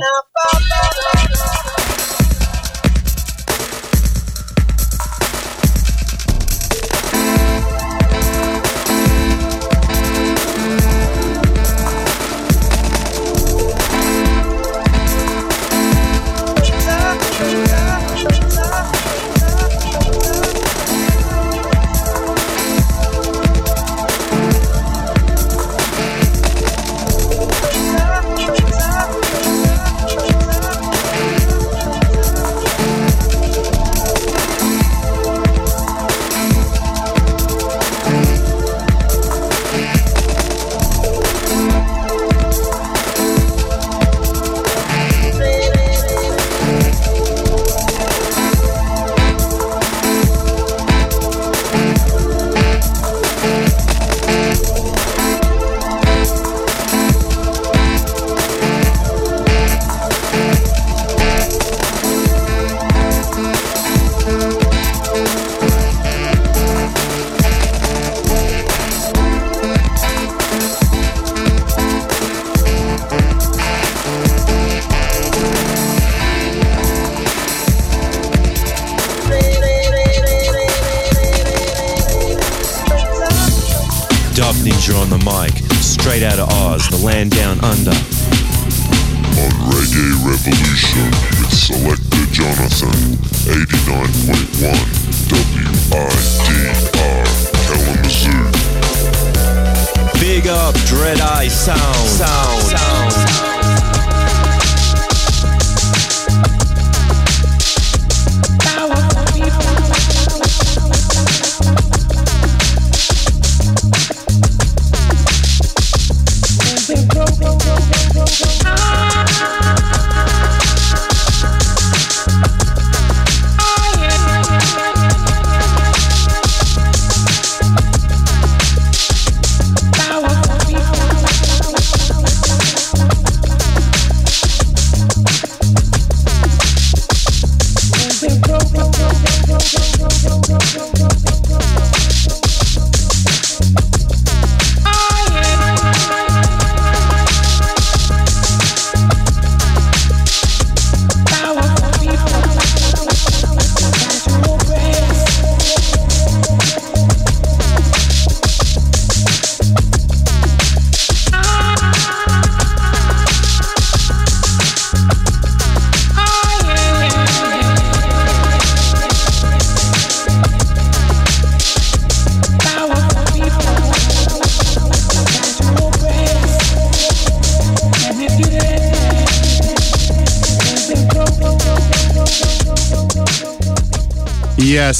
Yes,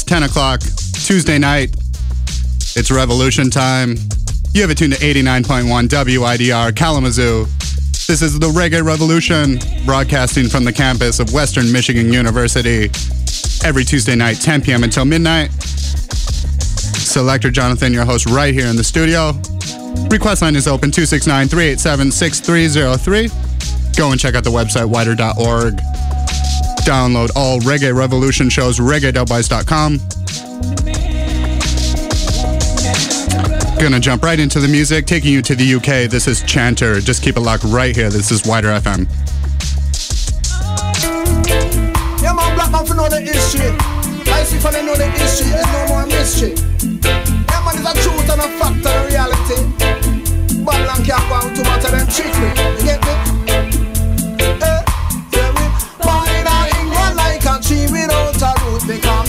10 o'clock, Tuesday night. It's revolution time. You have it tuned to 89.1 WIDR Kalamazoo. This is the Reggae Revolution, broadcasting from the campus of Western Michigan University every Tuesday night, 10 p.m. until midnight. Selector Jonathon, your host, right here in the studio. Request line is open 269 387 6303. Go and check out the website, widr.org. Download all Reggae Revolution shows, reggae.wise.com. Gonna jump right into the music, taking you to the UK. This is Chanter. Just keep it locked right here. This is Wider FM. Babylon can't go too much of them. You get me? Me a go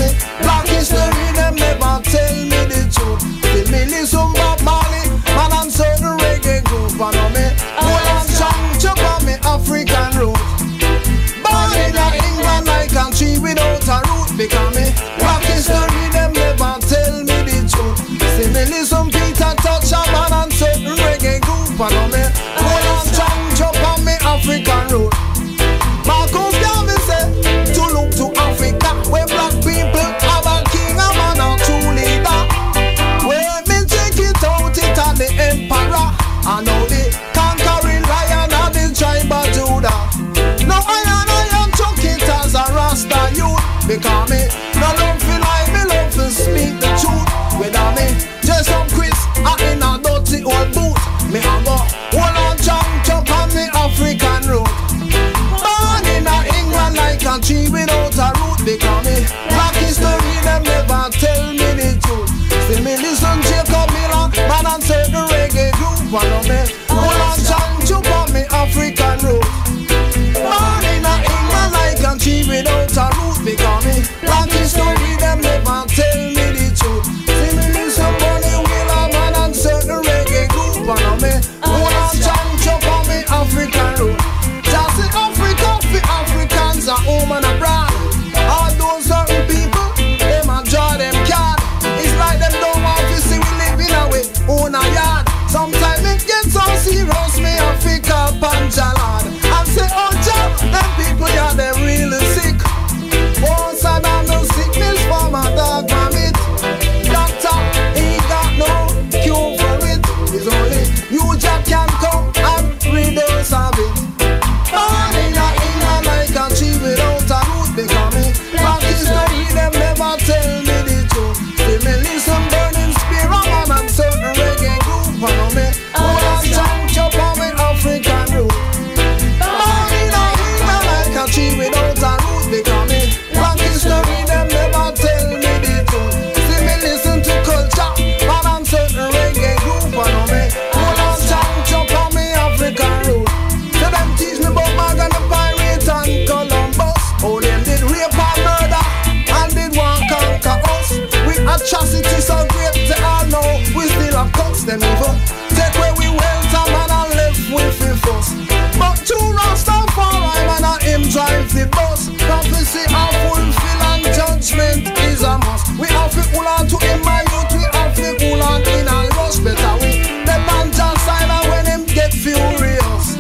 them evil. Take away we wealth and man and left with the fuss. But two Rastafari man and him drive the bus. Prophecy and fulfill and judgment is a must. We have to pull on to him, my youth. We have to pull on in a rush. Better we the man just side when him get furious.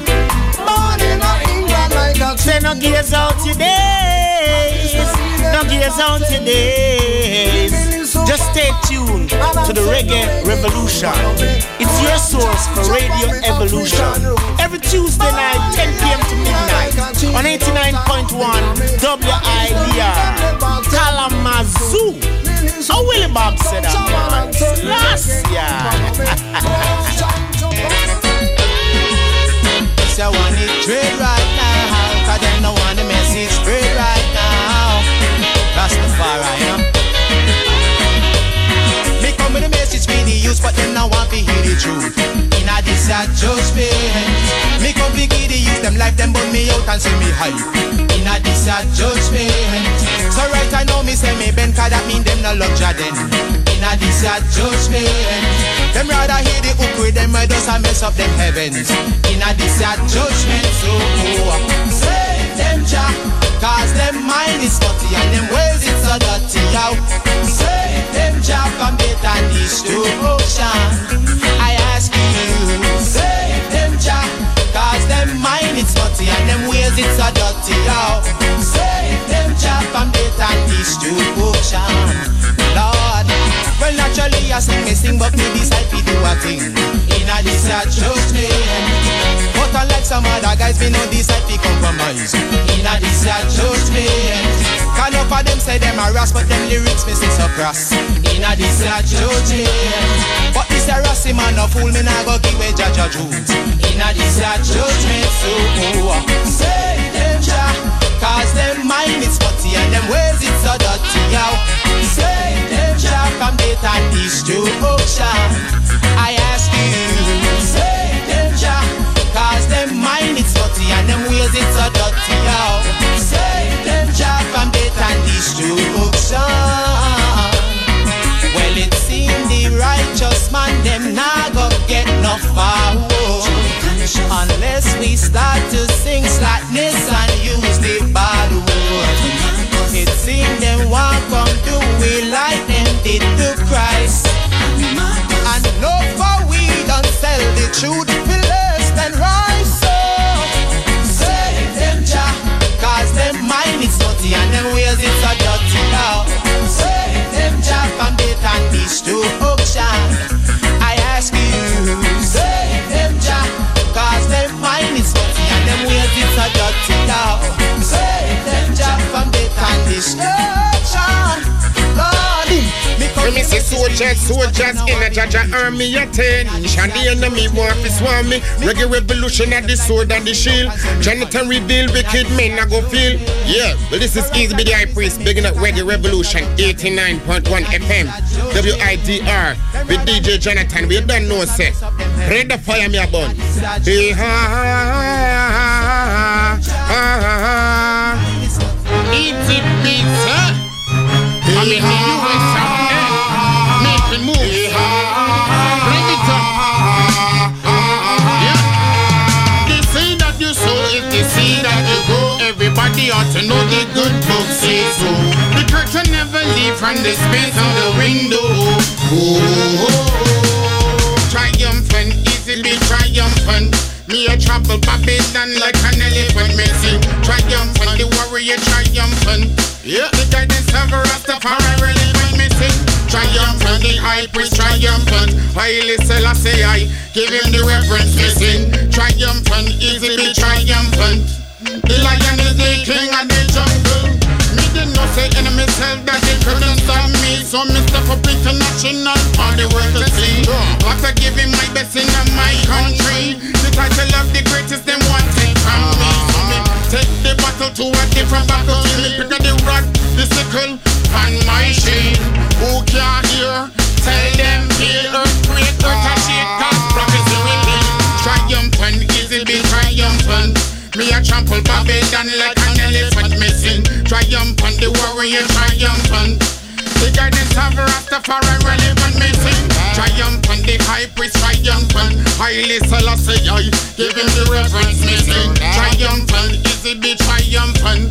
Born in England like a Say no gears out your days. No gears out your days. Just stay tuned to the Reggae Revolution. It's your source for Radio Evolution. Every Tuesday night, 10 p.m. to midnight on 89.1 the truth Inna this a judgment. Me come give the youth them life Them burn me out and see me hype Inna this a judgment. So right I know me say me bend Cause that mean them no love Jordan. Inna this a judgment. Them rather hear the hook with them Why does I mess up them heavens. Inna this a judgment. So oh, save them Jah Cause them mind is dirty And them ways it's so dirty out Save them from better destruction I ask you Save them Jah Cause them mind it's dirty And them ways it's so dirty out Save them Jah from better destruction Lord well, naturally, I sing, me sing, but me decide to do a thing. In a this, I me. But unlike some other guys, me no decide to compromise. In a this, I trust me. Can up of them say them a ras, but them lyrics me say so cross. In a this, I me. But this a rassy man, no fool me, nah go give away judge a truth. In a this, I me. So, oh, say them, Jah. Cause them mind is dirty and them ways it's so dirty, yo. Say them Jah from death and destruction. I ask you, say. Cause them mind dirty and them it's so dirty. Say them Jah from death and destruction. Well, it seemed the righteous man them nah go get no far. Unless we start to sing slackness and use me say soldiers, soldiers in a jaja army attention The enemy want to swarm me Reggae revolution at the sword and the shield. Jonathan reveal wicked men I go feel. Yeah, well this is Easy B the high priest Bigging up Reggae Revolution 89.1 FM WIDR With DJ Jonathon We done know say Red the fire me a bun Hey Eat it pizza I'm in the US Everybody ought to know the good book says so The curtain never leave from the space of the window. Oh, Triumphant, easily triumphant. Me a travel Babylon like an elephant missing. Triumphant, the warrior triumphant. Yeah, the guidance of Rastafari relevant missing. Triumphant, the high priest triumphant. Haile Selassie I give him the reverence missing. Triumphant, easily triumphant The lion is the king of the jungle. Me enemy tell that they couldn't me. So me step up international for the world to see I give him my best in my country. Of the greatest them want me. Take the to a different pick up the the sickle and my Who can hear? Tell them earth me a trample Babylon like an elephant missing Triumphant, the warrior triumphant The guidance of Rastafari relevant missing. Triumphant, the high priest triumphant. Haile Selassie, I give him the reverence missing. Triumphant, is it be triumphant?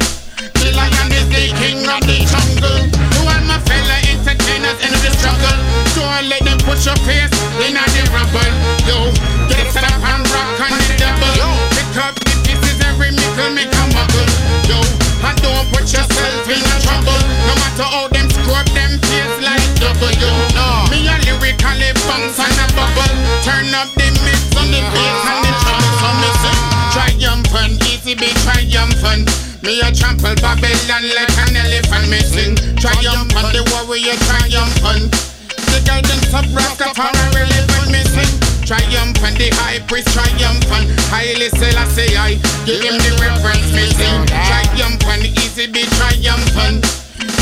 The lion is the king of the jungle. To all my fellow entertainers in the struggle. Don't let them put your face in a the rubble. Yo, get up and every nickel make a muggle. Yo, and don't put yourself in trouble. No matter how them scrub them face like double. Yo, no. me a lyrically bounce and a bubble. Turn up the mix on the bass and the treble. So me sing triumphant, Easy B triumphant. Me a trample Babylon like an elephant Me sing triumphant, the warrior triumphant The guidance of Rastafari relevant Me sing triumphant, the high priest triumphant Haile Selassie I say I give him the reverence Me sing triumphant, Easy B triumphant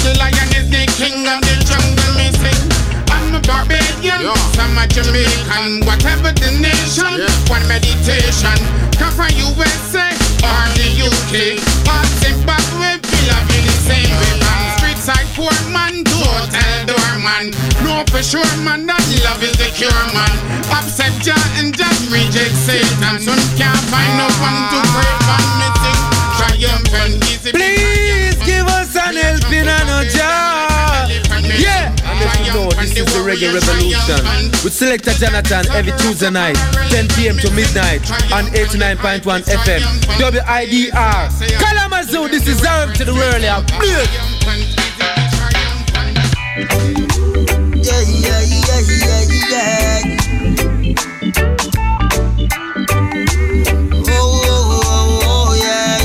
The lion is the king of the jungle Me sing I'm a Barbadian, yeah. some a Jamaican, whatever the nation, yeah. one meditation. Come from USA or the UK or Zimbabwe, feel in the same way, man. Street side poor man, total doorman. No for sure, man, that love is the cure, man. Upset Jah and just reject Satan. Some can't find no one to pray for missing. Triumphant, easy. Please give us an helping and a job. Yeah, and let you know this is the Reggae Revolution with Selector Jonathon every Tuesday night, 10 p.m. to midnight on 89.1 FM. WIDR. Kalamazoo, this is Arab to the world. Yeah, yeah, yeah, yeah, yeah. yeah! Oh, oh, oh, oh yeah,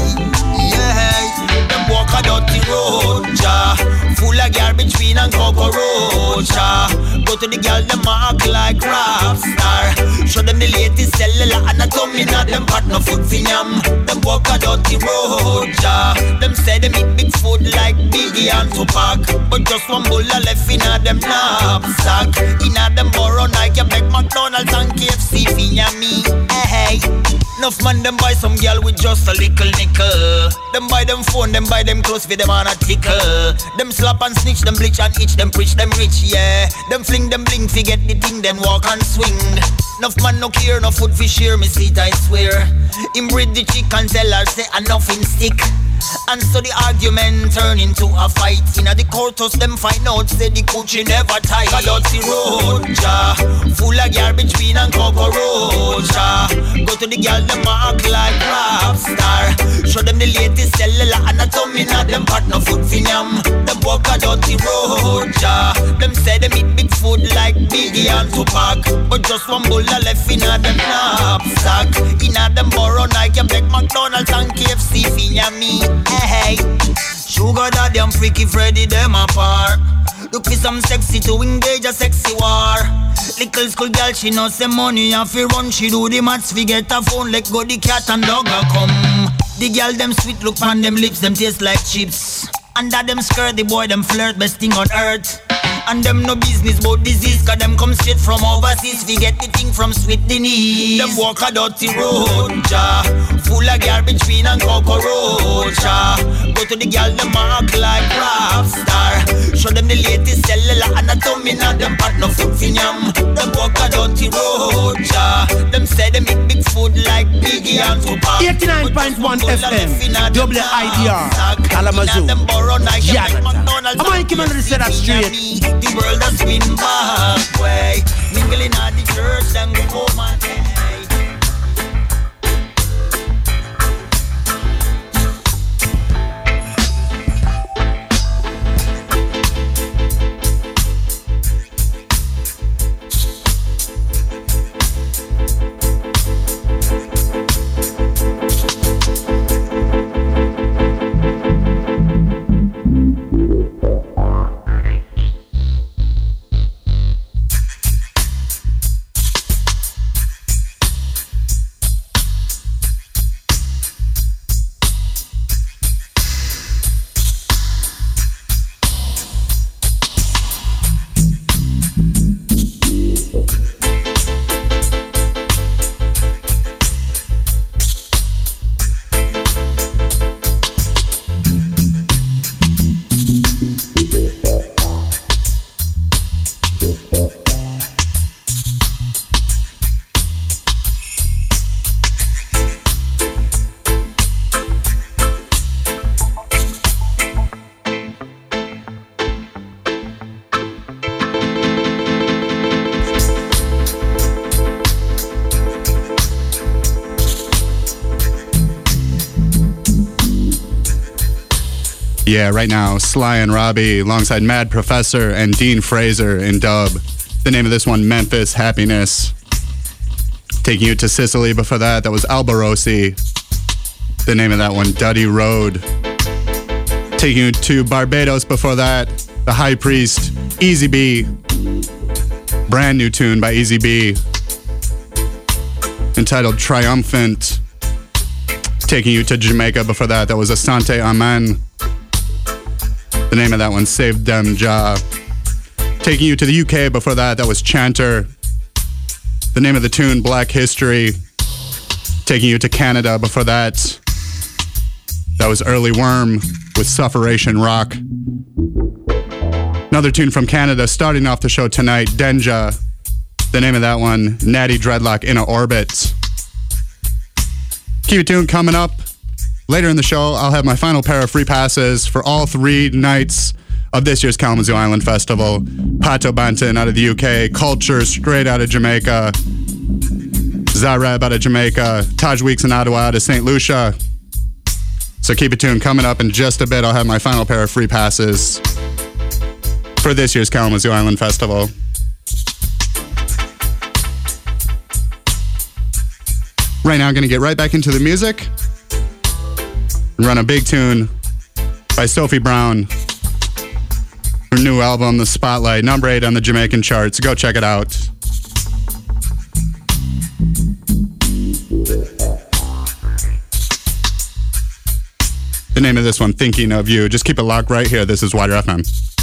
yeah. Them walk a dirty road, ja. Full of garbage, bean and cockroach, ja. Go to the girl, them mark like rap star. Show them the latest cellular anatomy, not them no food for yam. Them walk a dirty road, ja. Them say them eat big food like Biggie and Tupac, but just one bull left in a them knapsack. In a them borrow Nike, make McDonald's and KFC for yummy. Eh, hey, hey. Enough man them buy some girl with just a little nickel. Them buy them phone, them buy them clothes for them on a tickle. Them slap and snitch, them bleach and itch, them preach, them rich, yeah. Them fling, them bling, forget the thing, then walk and swing. Enough man no care, no food for share, me see it, I swear. Him breed the chick and tell her say nothing stick. And so the argument turn into a fight. In the courthouse, them find out say the coochie never tight. A dirty road, ja. Full of garbage, bean and cockroach, ja. Go to the girl, them mark like rap star. Show them the latest cellular anatomy, not them part no food for yam. Them walk a dirty road, ja. Biggie and Tupac. But just one bull left in a them knapsack. In a them borrow Nike, make McDonald's and KFC for me eh, Hey, sugar daddy and freaky Freddy, them apart. Look for some sexy to engage a sexy war. Little school girl, she knows the money and fi run. She do the maths, fi get a phone. Let go the cat and dog a come. The girl them sweet look on them lips, them taste like chips. Under them skirt, the boy them flirt, best thing on earth. And them no business about disease, cause them come straight from overseas. We get the thing from sweet Denise. Them walk a dirty road, ja. Full of garbage, bean and cockroach, ja. Go to the girl, them mark like rap star. Show them the latest cellular anatomy, not them part no food yam. Them walk a dirty road, ja. Them say them eat big food like Biggie and Tupac. 89.1 FM, WIDR, Kalamazoo. Yeah, I'm Mikey Man to set that straight. The world has been back way. Mingling at the church and go home and Yeah, right now, Sly and Robbie alongside Mad Professor and Dean Fraser in dub. The name of this one, Memphis Happiness. Taking you to Sicily before that, that was Alborosie. The name of that one, Dutty Road. Taking you to Barbados before that, The High Priest, Easy B. Brand new tune by Easy B. Entitled Triumphant. Taking you to Jamaica before that, that was Asante Amen. The name of that one, Save Them Jah. Taking you to the UK before that, that was Chanter. The name of the tune, Black History. Taking you to Canada before that, that was Earlyworm with Sufferation Rock. Another tune from Canada starting off the show tonight, Denja. The name of that one, Natty Dreadlock in a Orbit. Keep it tuned coming up. Later in the show, I'll have my final pair of free passes for all three nights of this year's Kalamazoo Island Festival. Pato Banton out of the UK, Culture straight out of Jamaica, Zareb out of Jamaica, Taj Weekes and Adowa out of St. Lucia. So keep it tuned. Coming up in just a bit, I'll have my final pair of free passes for this year's Kalamazoo Island Festival. Right now, I'm going to get right back into the music run a big tune by Sophia Brown. Her new album, The Spotlight, number eight on the Jamaican charts. Go check it out. The name of this one, Thinking of You. Just keep it locked right here. This is Wider FM.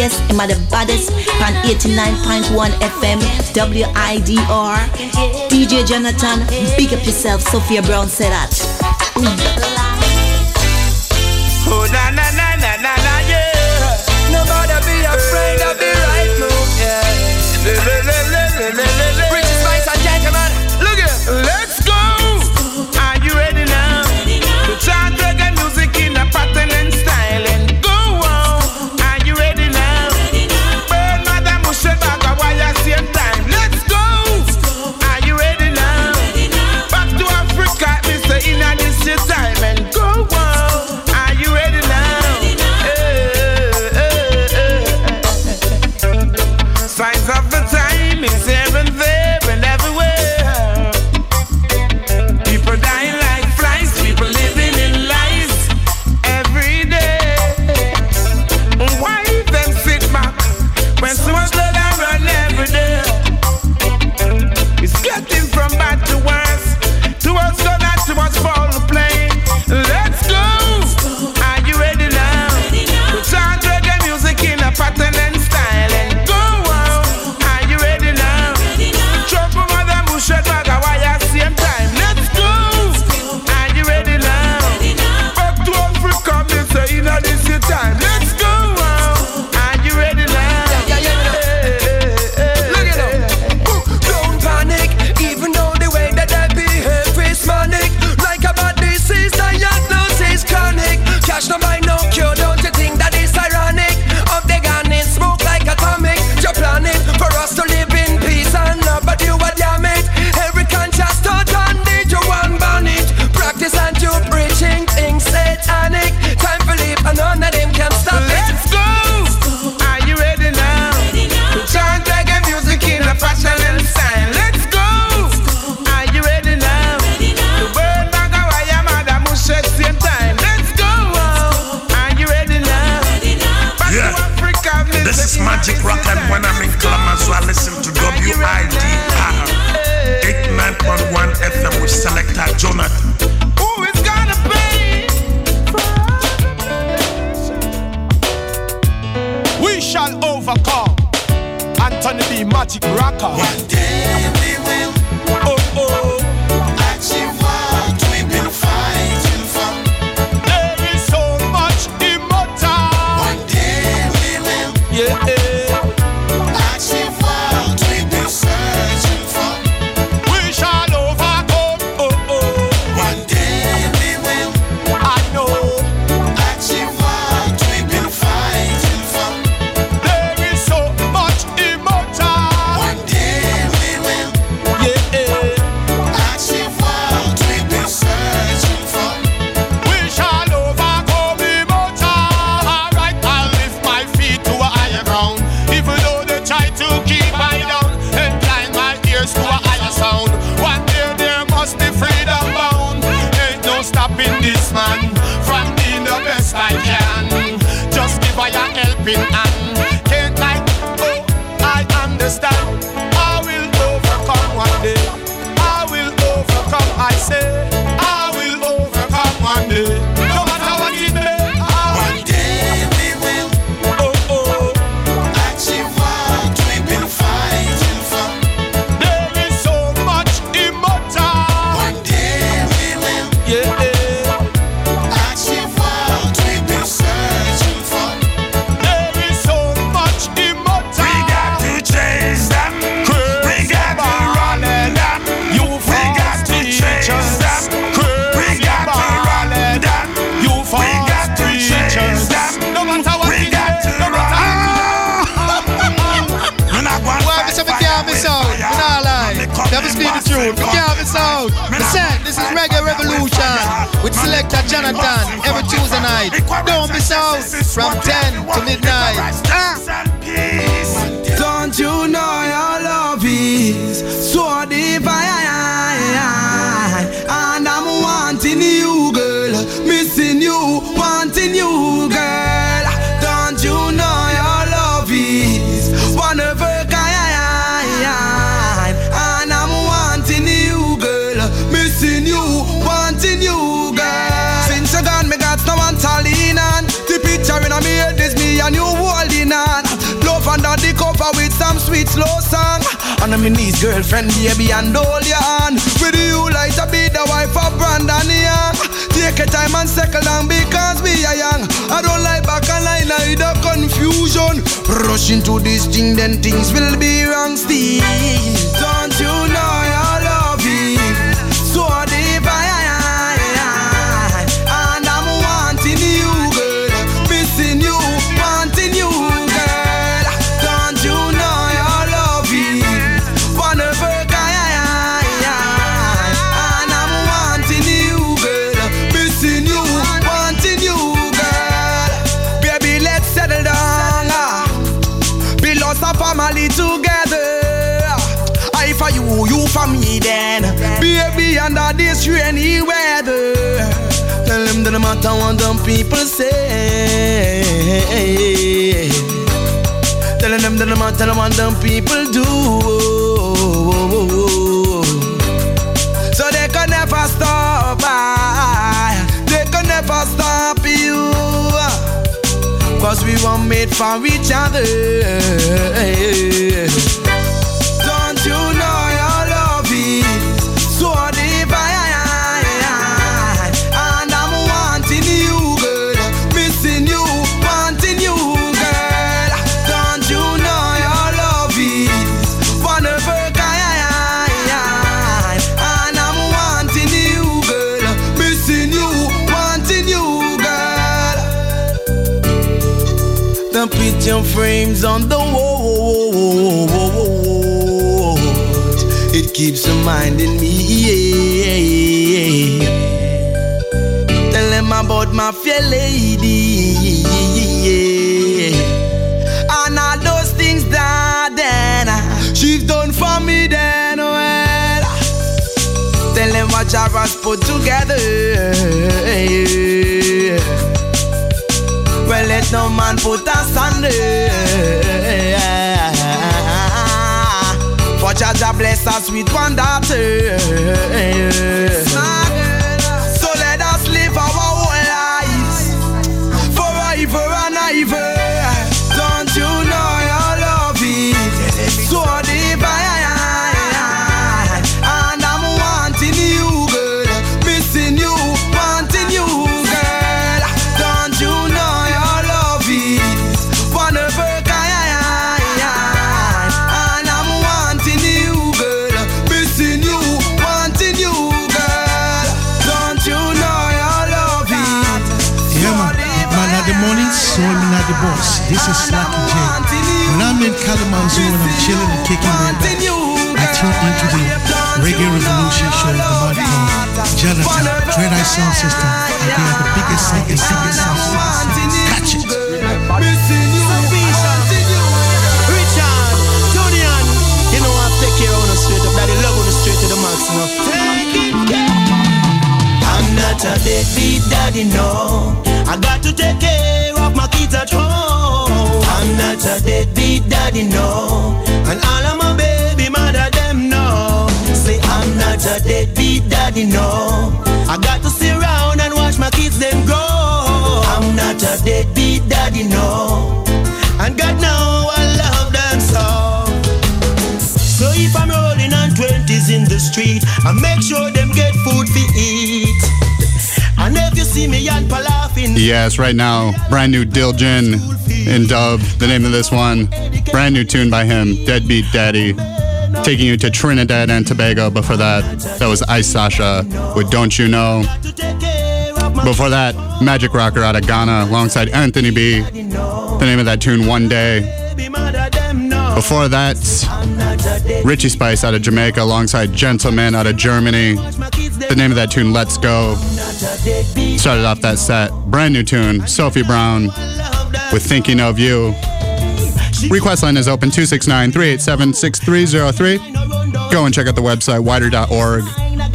Biggest, am I the baddest? On 89.1 FM, WIDR. DJ Jonathon, big up yourself, Sophia Brown said that. Revolution with Selector Jonathon every Tuesday night. Don't miss out from 10 to midnight. Ah. Don't you know your love is so divine? And I'm wanting you, girl. Missing you, wanting you, And I'm in knees, girlfriend, baby, and hold your hand. With you like to be the wife of Brandon Young. Take your time and settle down because we are young. I don't like back and I the confusion. Rush into this thing, then things will be wrong, Steve. Don't you know matter what them people say. Telling them that no matter what them people do. So they can never stop. They can never stop you. Cause we were made for each other. Frames on the wall. It keeps reminding me. Yeah. Tell them about my fair lady. And all those things that then she's done for me then. Well, tell them what Jarrah's put together. Well, let no man put us under. For Jaja bless us with one daughter. This is Slacky J. When I'm in Kalamazoo and I'm chilling and kicking my back, I tune into the Reggae Revolution show with the man called Jonathon, Dread Eye Sound System, and they are the biggest, biggest, sound system. Catch it. You know I take care of the straight up, daddy love on the straight to the maximum. Take it, I'm not a deadbeat daddy, no. I got to take care at home. I'm not a deadbeat daddy, no. And all of my baby mother them know. Say I'm not a deadbeat daddy, no. I got to sit around and watch my kids them grow. I'm not a deadbeat daddy, no. And God know I love them so. So if I'm rolling on twenties in the street, I make sure them get food to eat. And if you see me Yes, right now, brand new Dillgin in dub. The name of this one, brand new tune by him, Deadbeat Daddy. Taking you to Trinidad and Tobago. Before that, that was I Sasha with Don't You Know. Before that, Magic Rocker out of Ghana alongside Anthony B. The name of that tune, One Day. Before that, Richie Spice out of Jamaica alongside Gentleman out of Germany. The name of that tune, Let's Go. Started off that set. Brand new tune, Sophia Brown with Thinking of You. Request line is open 269 387 6303. Go and check out the website, widr.org.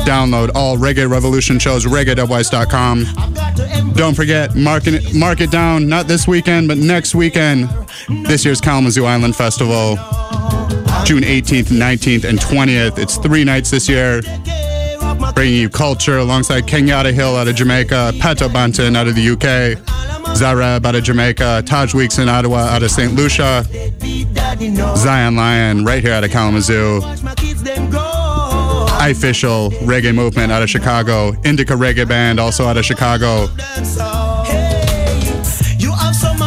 Download all Reggae Revolution shows, reggae.wise.com. Don't forget, mark it, mark it down, not this weekend, but next weekend, this year's Kalamazoo Island Festival, June 18th, 19th, and 20th. It's three nights this year, bringing you culture alongside Kenyatta Hill out of Jamaica, Pato Banton out of the UK, Zareb out of Jamaica, Taj Weekes and Adowa out of St. Lucia, Zion Lion right here out of Kalamazoo, Official Reggae Movement out of Chicago, Indica Reggae Band also out of Chicago.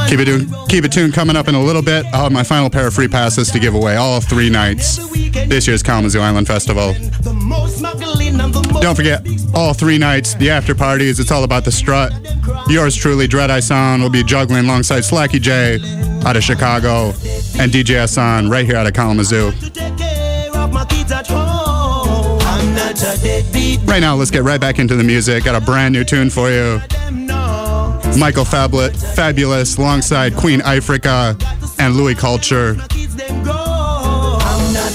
Keep it, tuned, keep it tuned coming up in a little bit. I'll have my final pair of free passes to give away all three nights this year's Kalamazoo Island Festival. Don't forget, all three nights, the after parties, it's all about the strut. Yours truly, Dread Eye Sound, will be juggling alongside Slacky J out of Chicago and DJ Hassan right here out of Kalamazoo. Right now, let's get right back into the music. Got a brand new tune for you. Michael Fablet, Fabulous, alongside Queen Ifrica and Louie Culture.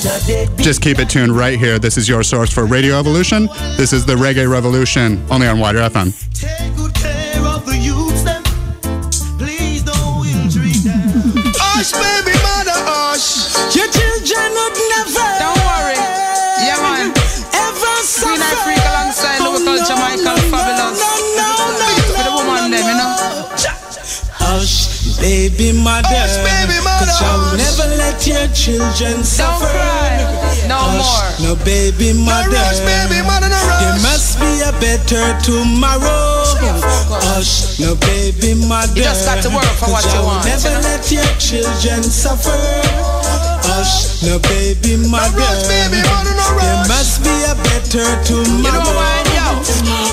Just keep it tuned right here. This is your source for Radio Evolution. This is the Reggae Revolution, only on WIDR FM. Hush, baby, mother, hush. Your children would never. Don't worry. Yeah, man. Ever Queen Ifrica alongside Louie Culture, Michael Fabulous. For the woman, them, you know. Hush, baby mother. Hush, baby mother. Cause I will never let your children suffer. No Hush, No, baby mother. rush, baby mother, no rush. There must be a better tomorrow. Hush, no, baby mother. You just got to work for what you want, Never you know? let your children suffer. Hush, no, baby mother. rush, baby mother, no rush. There must be a better tomorrow. You know why?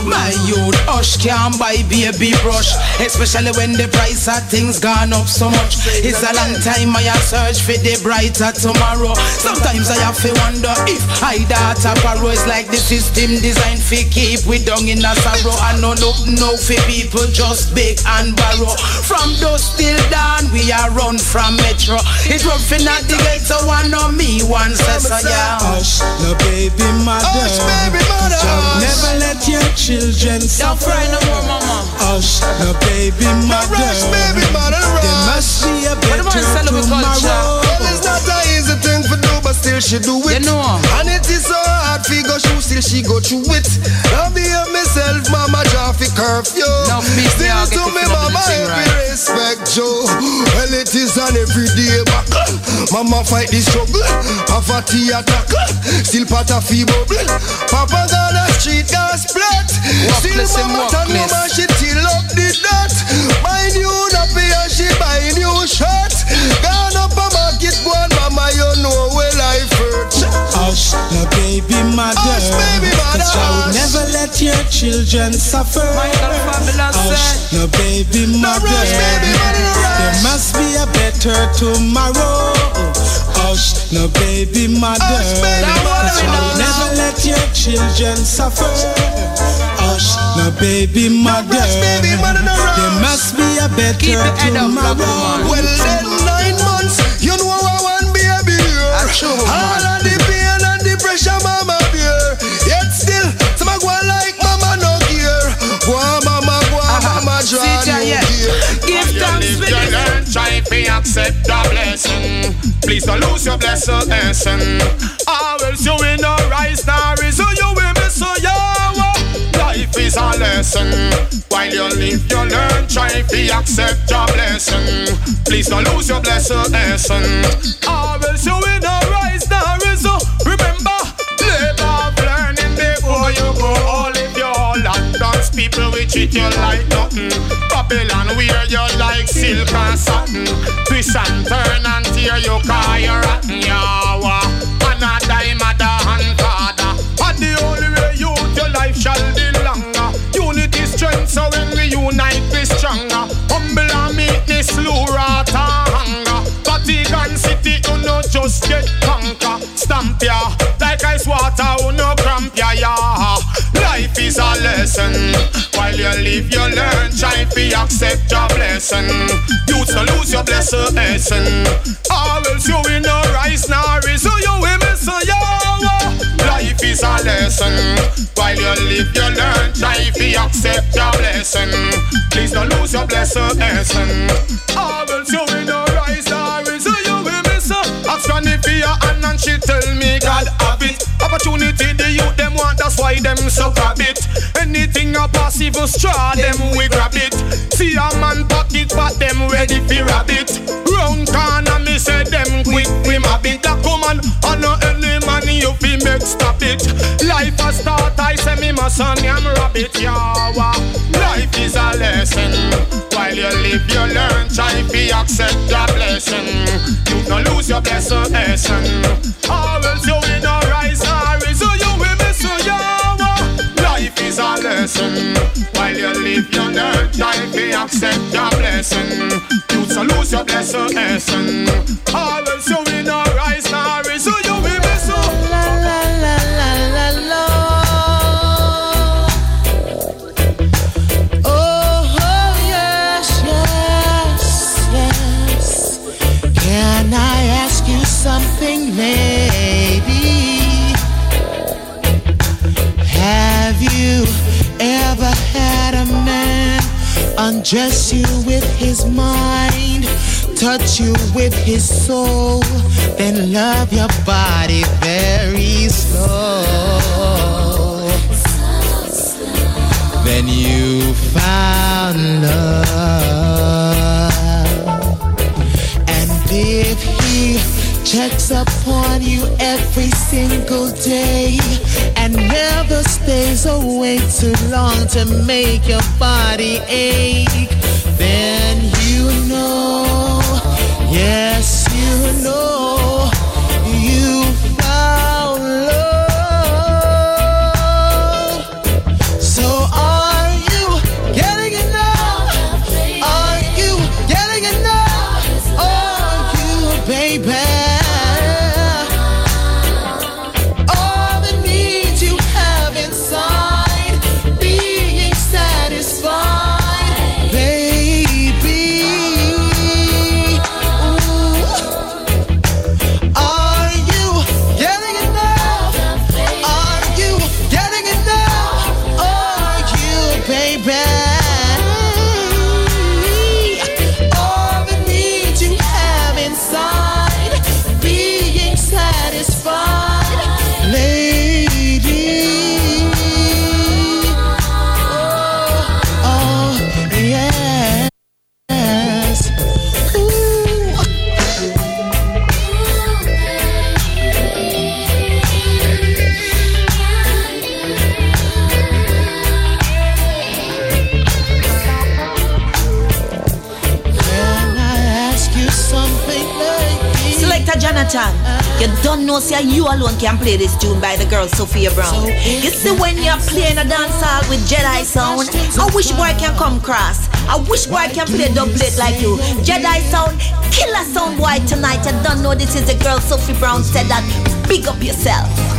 My youth, hush, can't buy baby brush. Especially when the price of things gone up so much. It's a long time I have search for the brighter tomorrow. Sometimes I have to wonder if I data borrow is like the system designed for keep we down in a sorrow. I know no no for people just big and borrow. From dusk till dawn we are run from metro. It's rough in not the ghetto one on me one says yeah. Hush, no baby mother. Hush, baby mother. Never let your children suffer. cry no more, mama. Hush, no baby mother. rush, baby mother. There must be a better man say Louie Culture? tomorrow. Still she do it. You know. And it is so hard for go through, still she go through it. I be a myself, mama, draw for curfew. No, me, Still to me, feel of the mama, every right. respect, Joe. Well, it is an everyday battle. Mama fight the struggle. Poverty attack. Still part of the bubble. Papa got the street gas splat. Still and mama workless. woman, she till up the dot. Buy new nappy and she buy new shirt. Gone up a market, go on, mama, you know where life hurt. Hush, no baby mother. Hush, baby mother. Cause I would never let your children suffer. Michael Fabulous Hush, said. no baby mother. baby mother there must be a better tomorrow. Hush, no baby mother. Hush, baby mother. I will never let your children suffer. Hush, no baby mother. baby mother there must be a better Keep your head up, tomorrow. love, well, then nine months, you know I want baby here. All of the pain and the pressure, mama bear. Yet still, some a go like mama no gear. Go mama, go uh-huh. mama, draw See, new yeah. gear. Give thanks for the accept the blessing. Please don't lose your blessing. I will show you no rise now, so you is a lesson. While you live, you learn. Try to accept your blessing. Please don't lose your blessing. I will show you no rise now, so remember, off learning before you go. All if you're all dance, people will treat you like nothing. Babylon wear you like silk and satin. Twist and turn and tear you car you're rotten, yawa. Get conquer. Stamp ya like ice water, oh, you know cramp ya, yeah. Life is a lesson. While you live, you learn. Try to accept your blessing. You to lose your blessing. Or else you will no rise nor so you will miss yeah. Life is a lesson. While you live, you learn. Try to accept your blessing. Please don't lose your blessing. Or else you will no she tell me God have it. Opportunity the youth them want, that's why them so grab it. Anything a possible straw, them we grab it. See a man pocket, but them ready for rabbit. Round corner, me say them quick, we map it. That woman, I know any man you fi make stop it. Life a start, I say me my son, I'm rabbit, yawa. Life is a lesson. While you live, you learn. Try to accept the blessing. You don't lose your blessing, essence. Or else you will not rise or so you will miss yawa. Life is a lesson. While you live, you learn. Try to accept your blessing. You don't lose your blessing, essence. Undress you with his mind, touch you with his soul, then love your body very slow? Then you found love. Checks upon you every single day and never stays away too long to make your body ache, then you know, yes, you know, you don't know say you alone can play this tune by the girl Sophia Brown. You see when you're playing a dance hall with Jedi sound, I wish boy can come cross. I wish boy can play doublet like you. Jedi sound, killer sound boy tonight. You don't know this is the girl Sophia Brown said that. Big up yourself.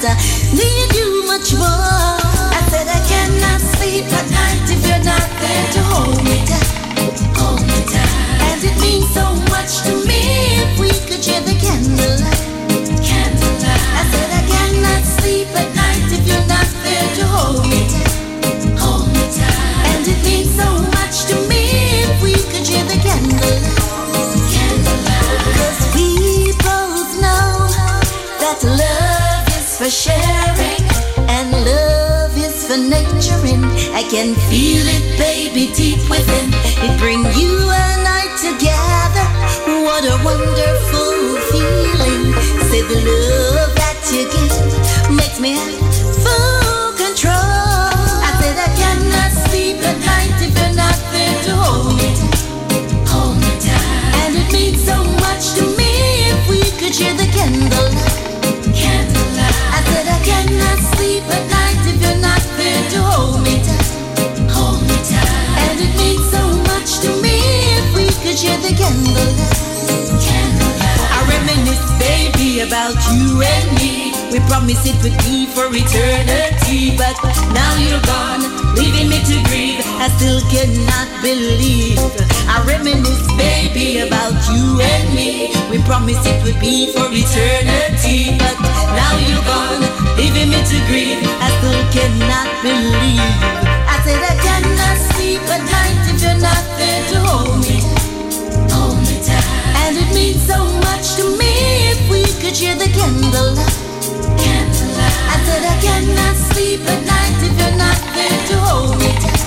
That can feel it, baby, deep within. It bring you and I together. What a wonderful feeling. Say the love about you and me. We promised it would be for eternity, but now you're gone, leaving me to grieve. I still cannot believe. I reminisce, baby, about you and me. We promised it would be for eternity, but now you're gone, leaving me to grieve. I still cannot believe. I said I cannot sleep at night if you're not there to hold me hold me tight. And it means so much to me we could share the candlelight. Candlelight. I said I cannot sleep at night if you're not there to hold me tight,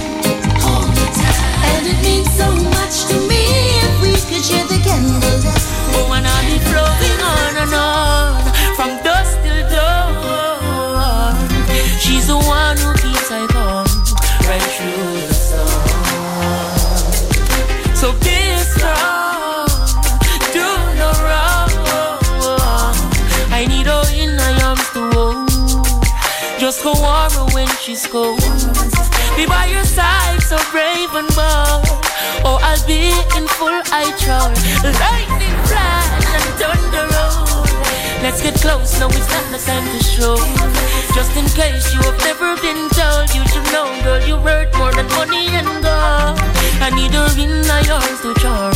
hold me tight. And it means so much to me if we could share the candlelight. Oh, and I'll be flowing on and on go warmer when she's cold. Be by your side, so brave and bold. Oh, I'll be in full eye troll. Lightning flash and thunder roll. Let's get close, no, it's not the time to show. Just in case you have never been told, you should know, girl, you're worth more than money and gold. I need her in my arms to charm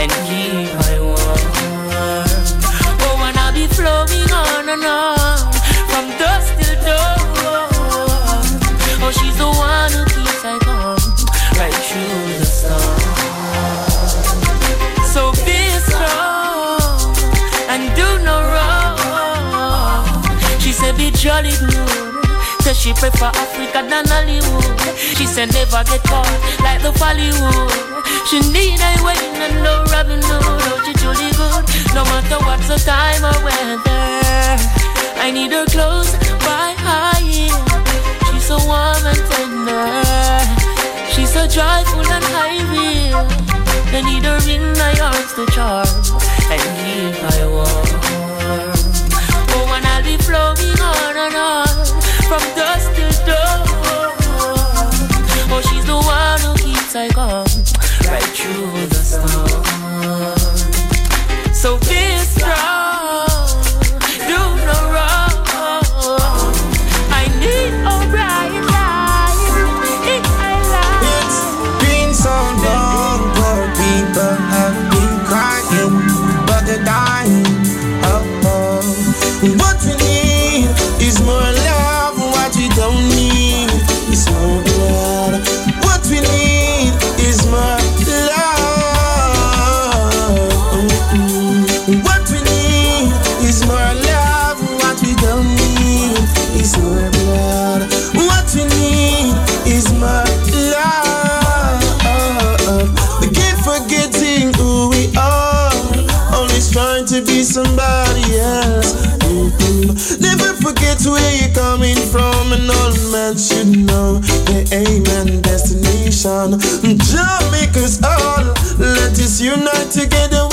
and keep my warm. Oh, and I'll be flowing on and on from dusk Oh, she's the one who keeps I calm right through the storm. So be strong and do no wrong. She said be jolly good. Said she prefer Africa than Hollywood. She said never get caught like the Hollywood. She need a waiting and no Robin Hood. Oh, she truly good. No matter what's the time or weather. I need her close by high She's so warm and tender. She's so joyful and high real. I need her in my arms to charm and keep my warm. Oh, and I'll be flowing on and on from dusk let us unite together.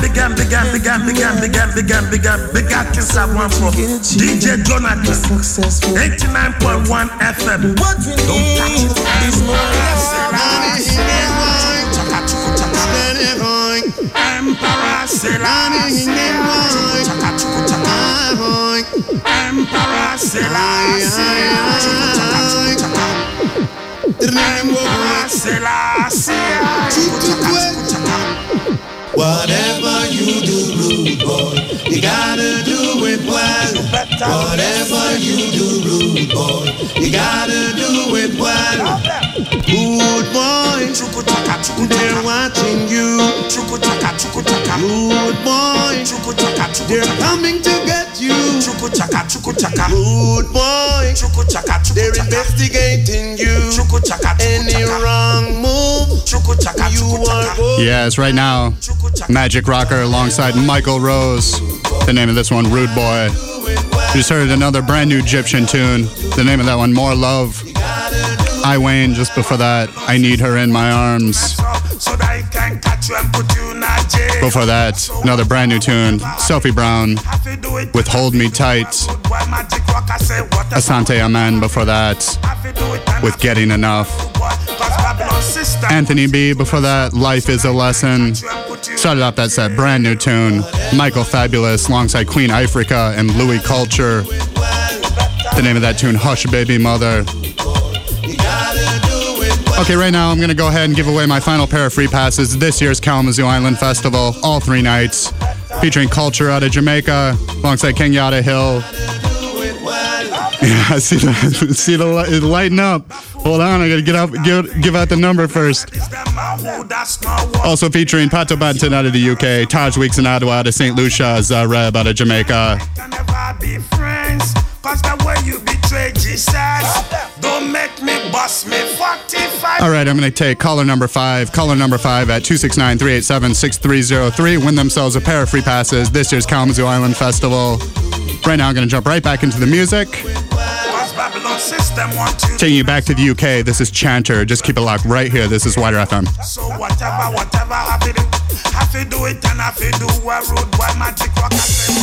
Began, began, began, began, began, began, began, began, began, began. Kiss that one for DJ Jonathon. 89.1 FM. What we need is more Emperor Selassie Emperor Selassie Whatever you do, rude boy, you gotta do it well. Whatever you do, rude boy, you gotta do it well. Rude boy, they're watching you. Rude boy, they're coming to get you. Rude boy, they're investigating you. Any wrong move, you are. Yes, right now, Magic Rocker alongside Michael Rose. The name of this one, Rude Boy. Just heard another brand new Gyptian tune. The name of that one, More Love. I Wayne, just before that, I Need Her in My Arms. Before that, another brand new tune, Sophia Brown with Hold Me Tight. Asante Amen before that, with Getting Enough. Anthony B before that, Life is a Lesson. Started off that set, brand new tune, Michael Fabulous alongside Queen Ifrica and Louie Culture. The name of that tune, Hush Baby Mother. Okay, right now I'm going to go ahead and give away my final pair of free passes this year's Kalamazoo Island Festival, all three nights, featuring Culture out of Jamaica alongside Kenyatta Hill. Yeah, I see the see the light lighting up. Hold on, I gotta get out give, give out the number first. Oh, also featuring Pato Banton out of the UK, Taj Weekes and Adowa out of St. Lucia, Zareb out of Jamaica. be friends. Cause the way you betray Jesus, don't make me bust me 45. All right, I'm going to take caller number five. Caller number five at 269 387 6303. Win themselves a pair of free passes this year's Kalamazoo Island Festival. Right now, I'm going to jump right back into the music. Cause Babylon system want you. Taking you back to the UK, this is Chanter. Just keep it locked right here. This is WIDR FM. So whatever, whatever I fi do, I fi do it and I fi do a road boy magic rock. I say,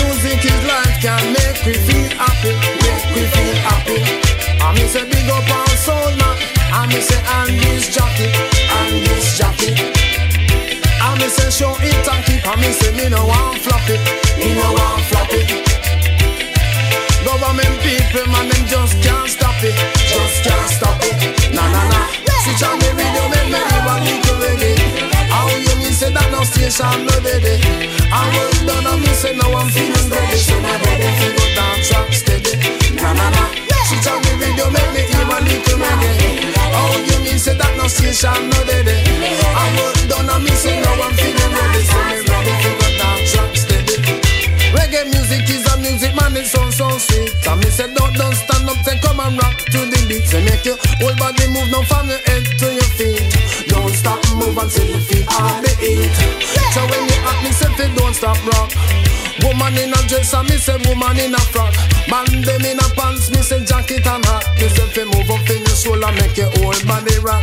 Music is life, can make we feel happy, make we feel happy. I me say big up on soul man, I me say and this jockey, and this jockey. I me say show it and keep, I me say me no want flop it, me no want flop it. Government people man them just can't stop it, just can't stop it. Nah nah nah. Switch on the radio, make me a little reggae. How you mean say that no station no ready? I was done and me say now I'm feeling ready. So my ready to go down track steady. Nah nah nah. Switch on the radio, make me a little reggae. How you mean say that no station no ready? I was done and me say now I'm feeling ready. So me ready to go down track steady. Reggae music is a music man, it sounds so sweet. And me say don't don't stand up, say come and rock to the beat. Say make your whole body move now from your head to your feet. Don't stop move until your feet are the heat. So when you act me say don't stop rock. Woman in a dress and me say woman in a frock. Man them in a pants, me say jacket and hat. Me say fi move up in your shoulder, make your whole body rock.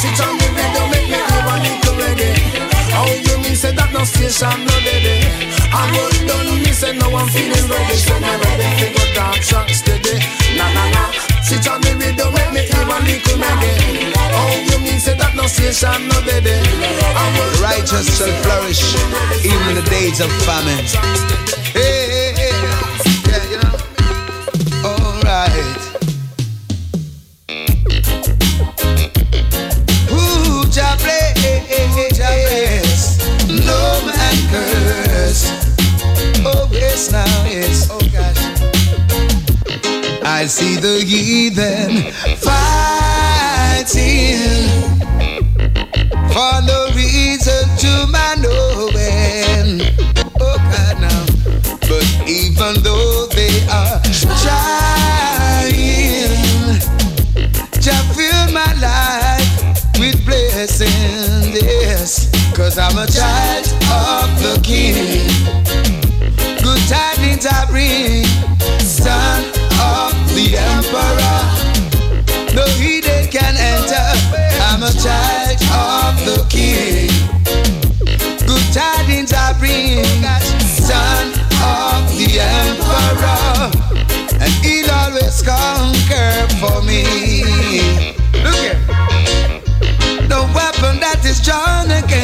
Switch on the radio, make me hear a little reggae. How you mean say that no station no ready? I was done, me say now I'm feeling ready. So me ready to go down track steady. Na na na. Switch on the radio, make me a little reggae. How you mean say that no station no ready? I Righteous shall flourish even in the days of famine. Hey, curse. Oh, yes, now, yes. Oh, gosh. I see the heathen fighting for no reason to my knowing. Oh God, now. But even though they are trying, innocent, yes, cause I'm a child of the king. Good tidings I bring, son of the emperor. No,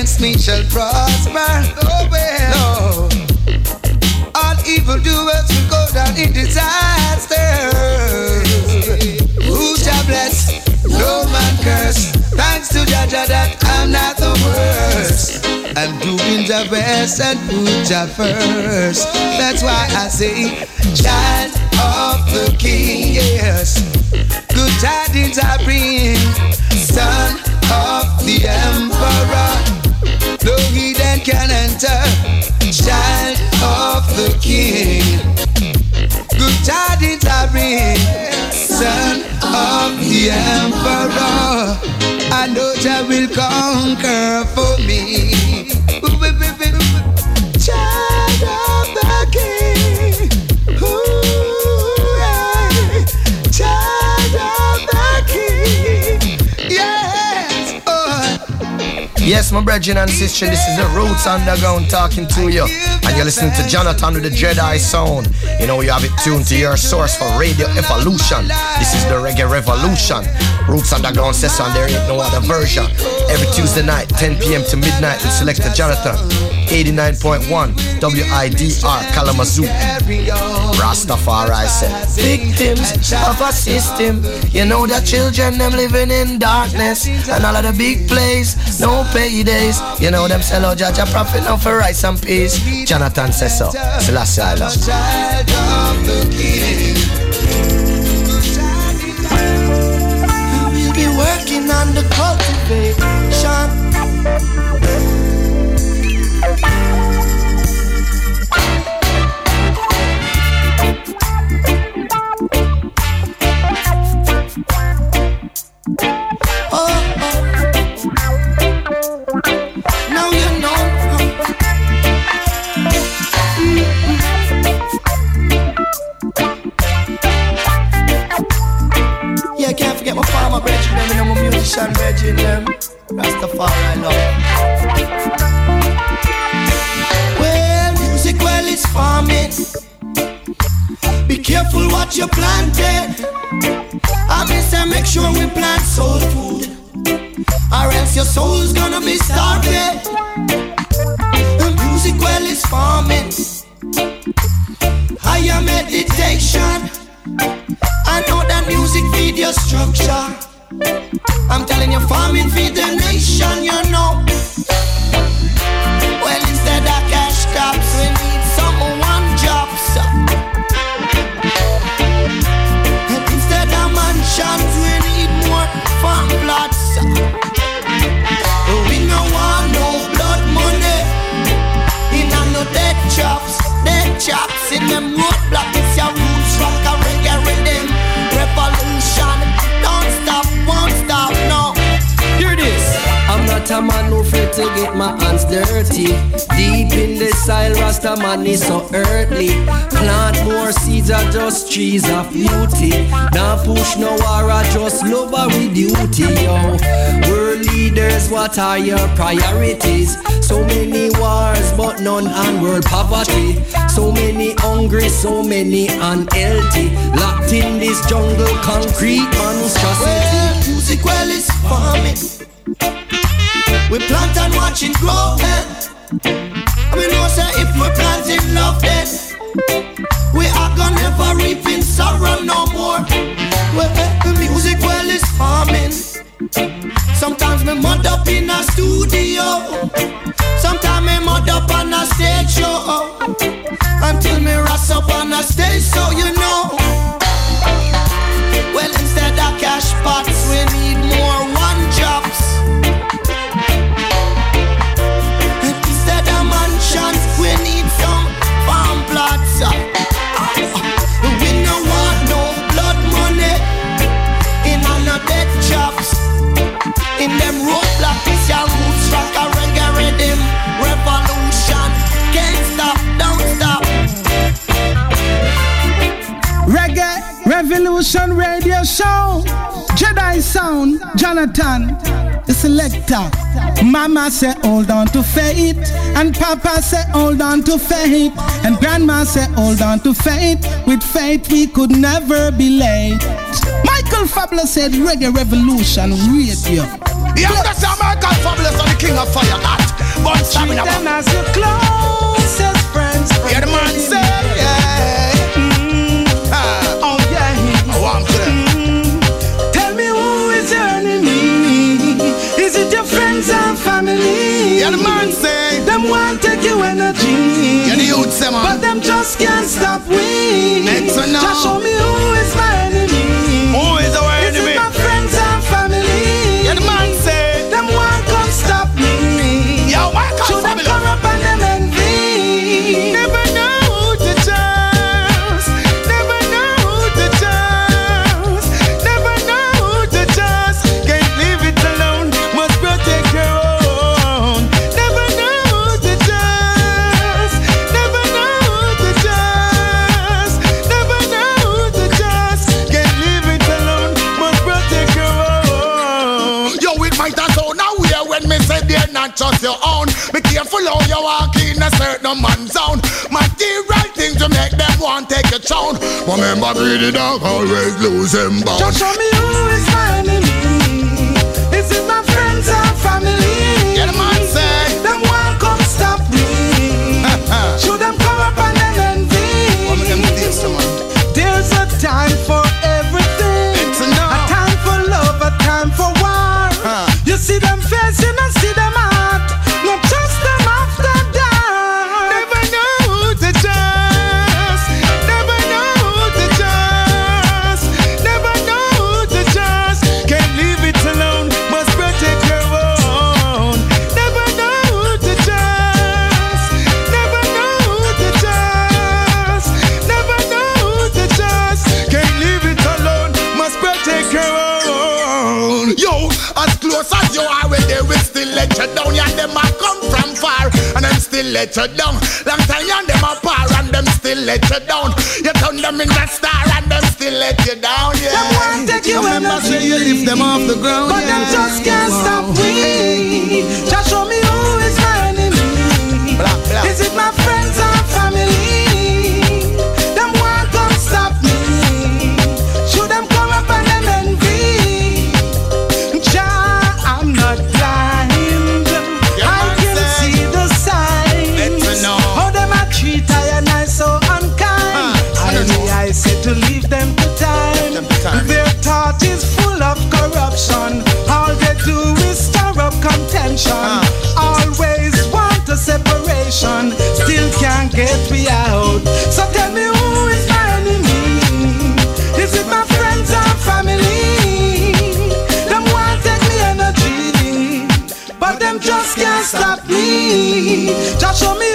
against me shall prosper. No way. No. All evildoers will go down in disaster. Who shall bless? No man curse. Thanks to Jaja that I'm not the worst. I'm doing the best and put Jah first. That's why I say, child of the King, yes. Good tidings I bring, son of the Emperor. No heathen can enter, child of the King. Good tidings I bring, son of the Emperor. I know Jah will conquer for me. Child of the King. Yes, my brethren and sisters, this is the Rootz Underground talking to you. And you're listening to Jonathon with the Jedi sound. You know, you have it tuned to your source for Radio Evolution. This is the Reggae Revolution. Rootz Underground says on there ain't no other version. Every Tuesday night, 10 p.m. to midnight with Selector Jonathon. 89.1 WIDR Kalamazoo. Rastafari said. Victims of a system. You know the children them living in darkness. And all of the big plays, no paydays. You know them sell out judge profit now for rice and peas. Jonathon says. Selassie I. We'll be working on the cultivation. Musician brethren, them. Rastafari love. Well, music well is farming. Be careful what you planted. I miss and make sure we plant soul food. Or else your soul's gonna be starving. The music well is farming. Higher meditation. I know that music feed your structure. I'm telling you, farming feed the nation, you know. To get my hands dirty. Deep in the soil, Rasta man is so earthly. Plant more seeds are just trees of beauty. Now push no war, just love our duty, yo. World leaders, what are your priorities? So many wars, but none on world poverty. So many hungry, so many unhealthy. Locked in this jungle, concrete monstrosity. Well, music well is farming. We plant and watch it grow. I mean, no say if we plant in love, then we are gonna never reap in sorrow no more. Well, eh, the music well is farming. Sometimes me mud up in a studio. Sometimes me mud up on a stage show. Until me ras up on a stage, so you know. Revolution Radio Show. Jedi Sound, Jonathon, the selector. Mama say hold on to faith, and Papa say hold on to faith, and Grandma say hold on to faith. With faith we could never be late. Michael Fabulous said Reggae Revolution Radio. The youngest Michael Fabulous the King of Fire. Hot, but. Treat them as your closest friends. Yeah, the man Yeah, the youth say, man. But them just can't stop we. Next one now. Just show me who Be careful how you walk in a certain man's zone. Material things to make them want take a tone. Remember, greedy dog always lose him bound. Just show me who is my enemy. Is it my friends and family? Yeah, the man say. Them want come stop me. Should them come up and then envy? What make them taste so? There's a time for everything. It's enough. A time for love, a time for war. Huh. You see them face, still let you down. Long time and them a par and them still let you down. You turn them in a star and them still let you down. Yeah. Them want take you Remember, energy. say you lift them off the ground. But them just can't stop me. Just show me who is my enemy. Black, black. Is it my corruption. All they do is stir up contention. Huh. Always want a separation. Still can't get me out. So tell me who is my enemy? Is it my friends and family? Them want take me energy, but them just can't stop me. Just show me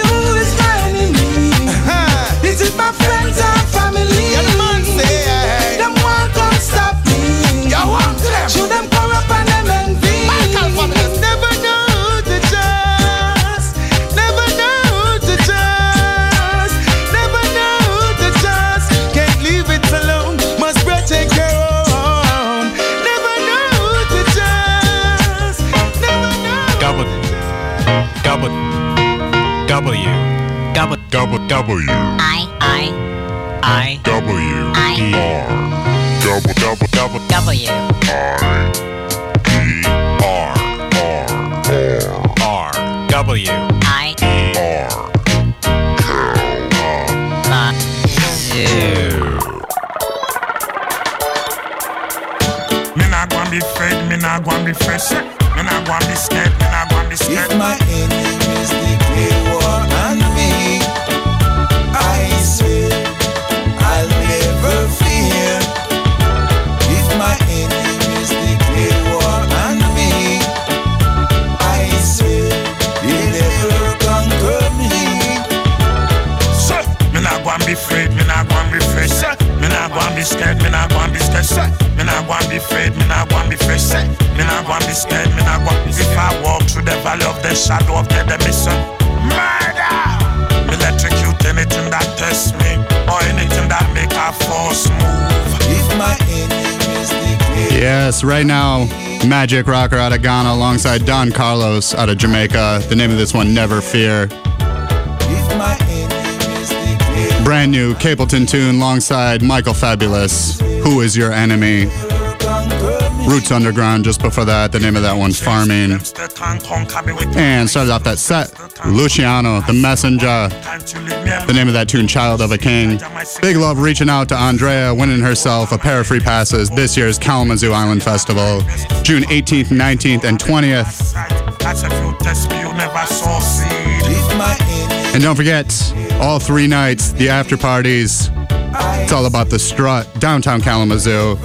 W, double, double, W, I, I, I, W, I, E, R, double, double, double, W, I, E, R, R, R, R, W, I, E, R, Me not gonna be afraid, me not gonna be fresh. Me not gonna be scared, me not gonna be scared, me not gonna be If I walk through the valley of the shadow of death, me son, murder. Electrocute anything that tests me or anything that make a force move. Yes, right now, Magic Rocker out of Ghana alongside Don Carlos out of Jamaica. The name of this one, Never Fear. Brand new Capleton tune alongside Michael Fabulous. Who is your enemy? Rootz Underground just before that. The name of that one, Farming. And started off that set, Luciano, The Messenger. The name of that tune, Child of a King. Big love reaching out to Andrea, winning herself a pair of free passes this year's Kalamazoo Island Festival, June 18th, 19th, and 20th. And don't forget, all three nights, the after parties. It's all about the strut, downtown Kalamazoo.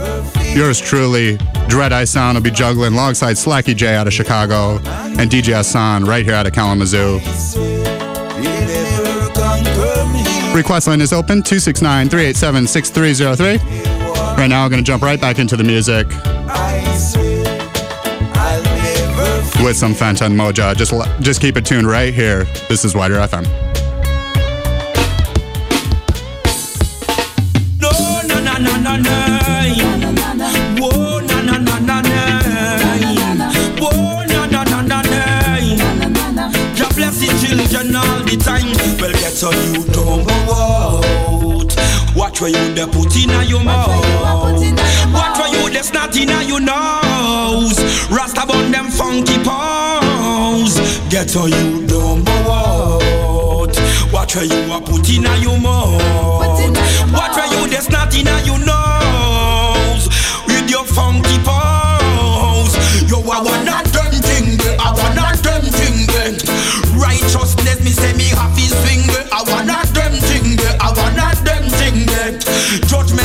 Yours truly, Dread Eye Sound will be juggling alongside Slacky J out of Chicago and DJ Hassan right here out of Kalamazoo. Request line is open 269 387 6303. Right now, I'm going to jump right back into the music with some Fantan Mojah. Just, just keep it tuned right here. This is WIDR FM. Watch where you dey put in your mouth. Watch where you dey snot in your nose. Rasta bun them funky paws. Get so you don't go out. Watch where you a put in your mouth. Watch where you dey snot in your nose. With your funky paws. Yo, I want that them thing. there. I want that them thing. there. Righteousness, me say me happy swing. there. I want there.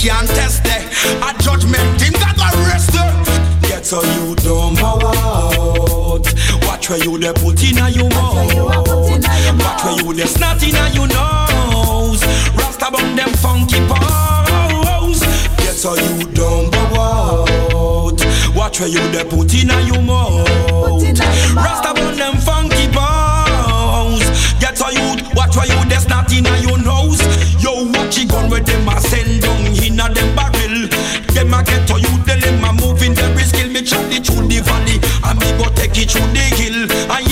Can't test there. A judgment him that go rest there. Get so you don't out. Watch where you dey put in a your mouth. Watch where you dey snot in a your nose. Rasta bun them funky paws. Get so you don't out. Watch where you dey put in a your mouth. Rasta bun them funky paws. Get so you watch where you dey snot in a your nose. Yo, watch it gun where them a send down in a them barrel. Them a get to you, them a moving them skill. Me chop it through the valley and me go take it through the hill. And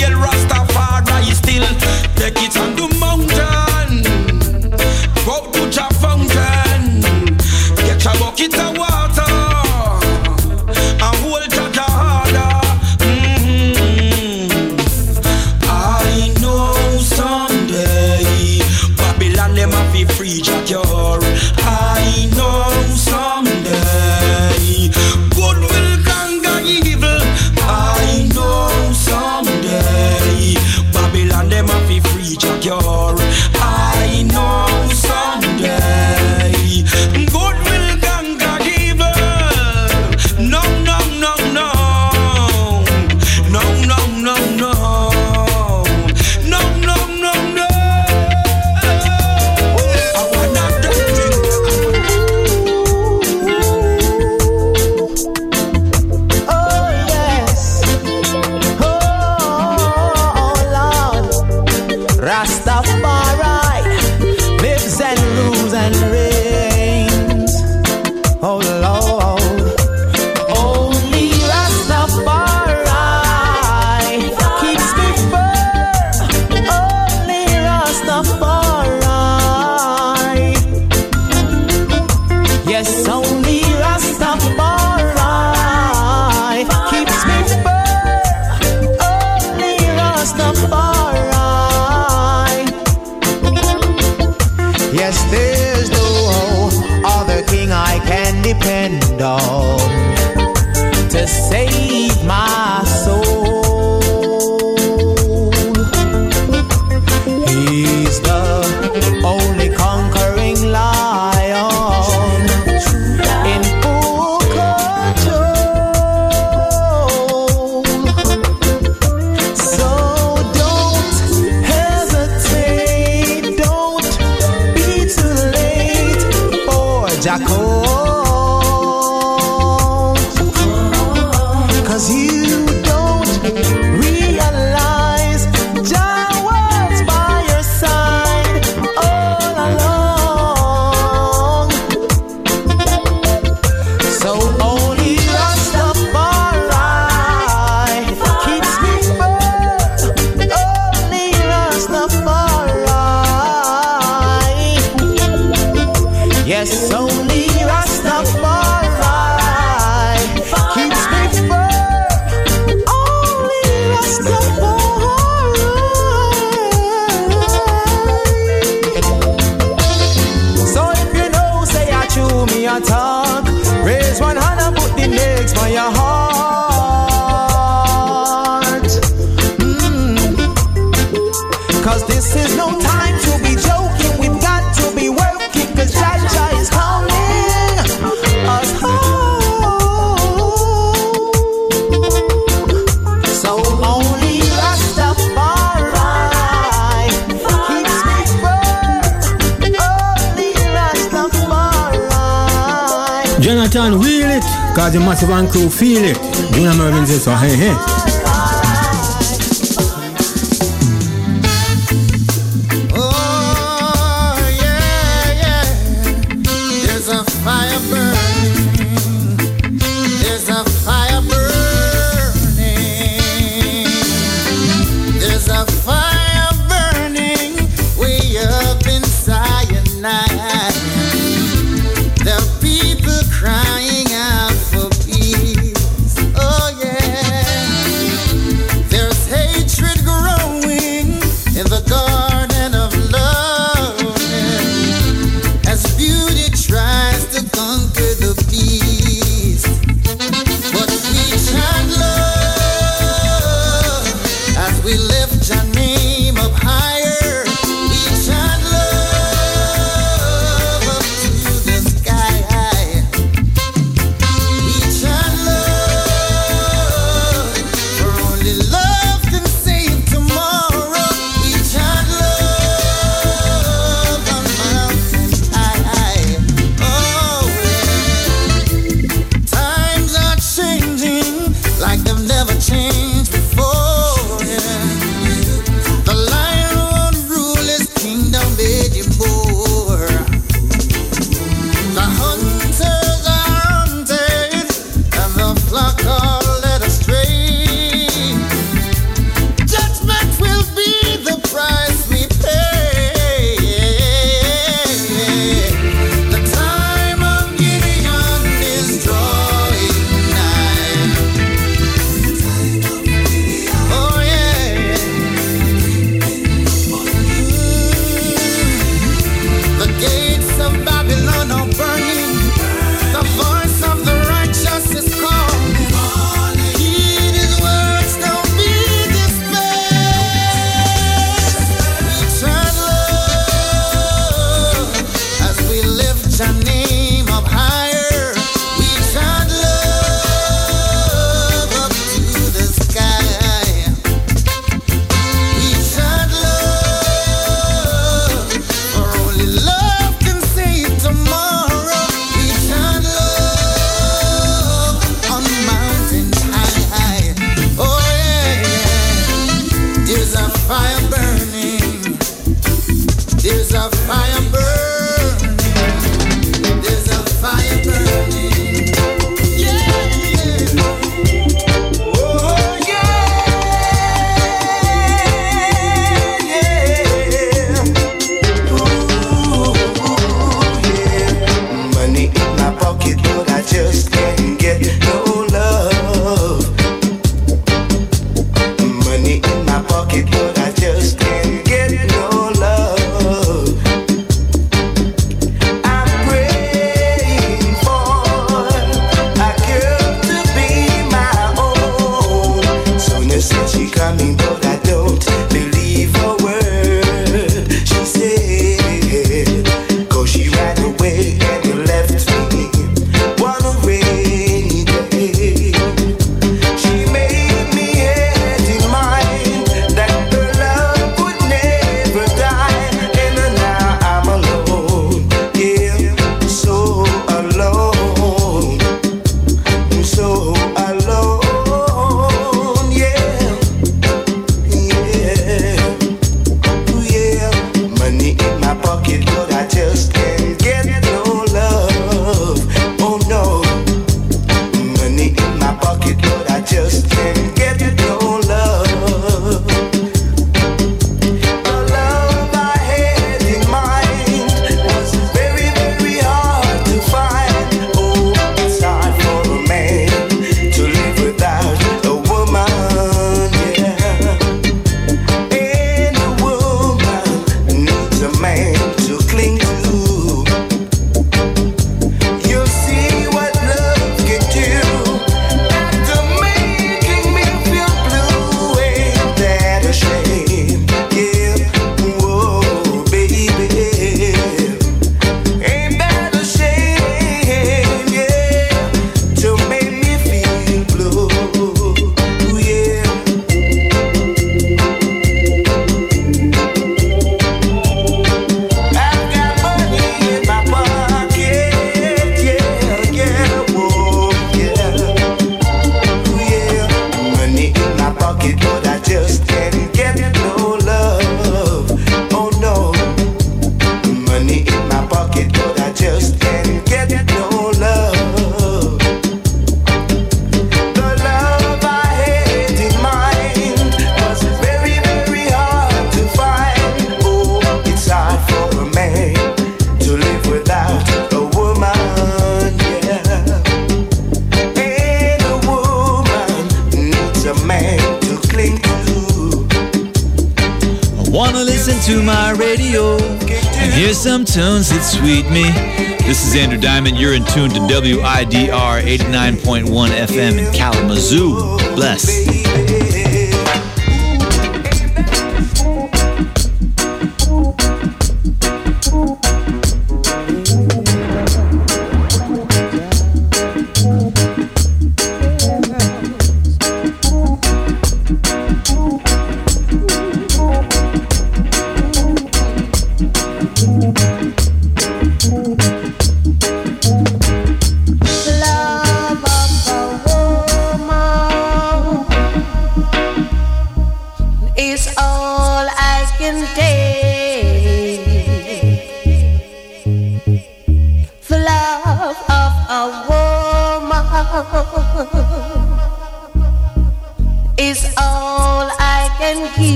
de motivar incluir o filho de uma emergência só, eh, hein, eh. hein? To my radio and hear some tunes that sweet me. This is Andrew Diamond. You're in tune to WIDR 89.1 FM in Kalamazoo. Bless.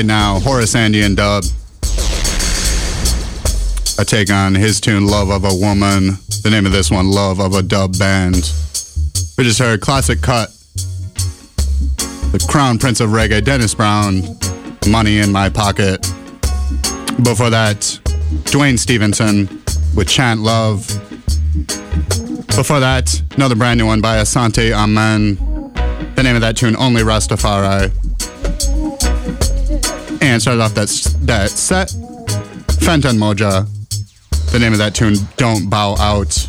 Right now, Horace Andy and Dub. I take on his tune Love of a Woman. The name of this one, Love of a Dub Band. We just heard classic cut. The Crown Prince of Reggae, Dennis Brown, Money in My Pocket. Before that, Duane Stephenson with Chant Love. Before that, another brand new one by Asante Amen. The name of that tune, Only Rastafari. And started off that, that set, Fantan Mojah. The name of that tune, Don't Bow Out.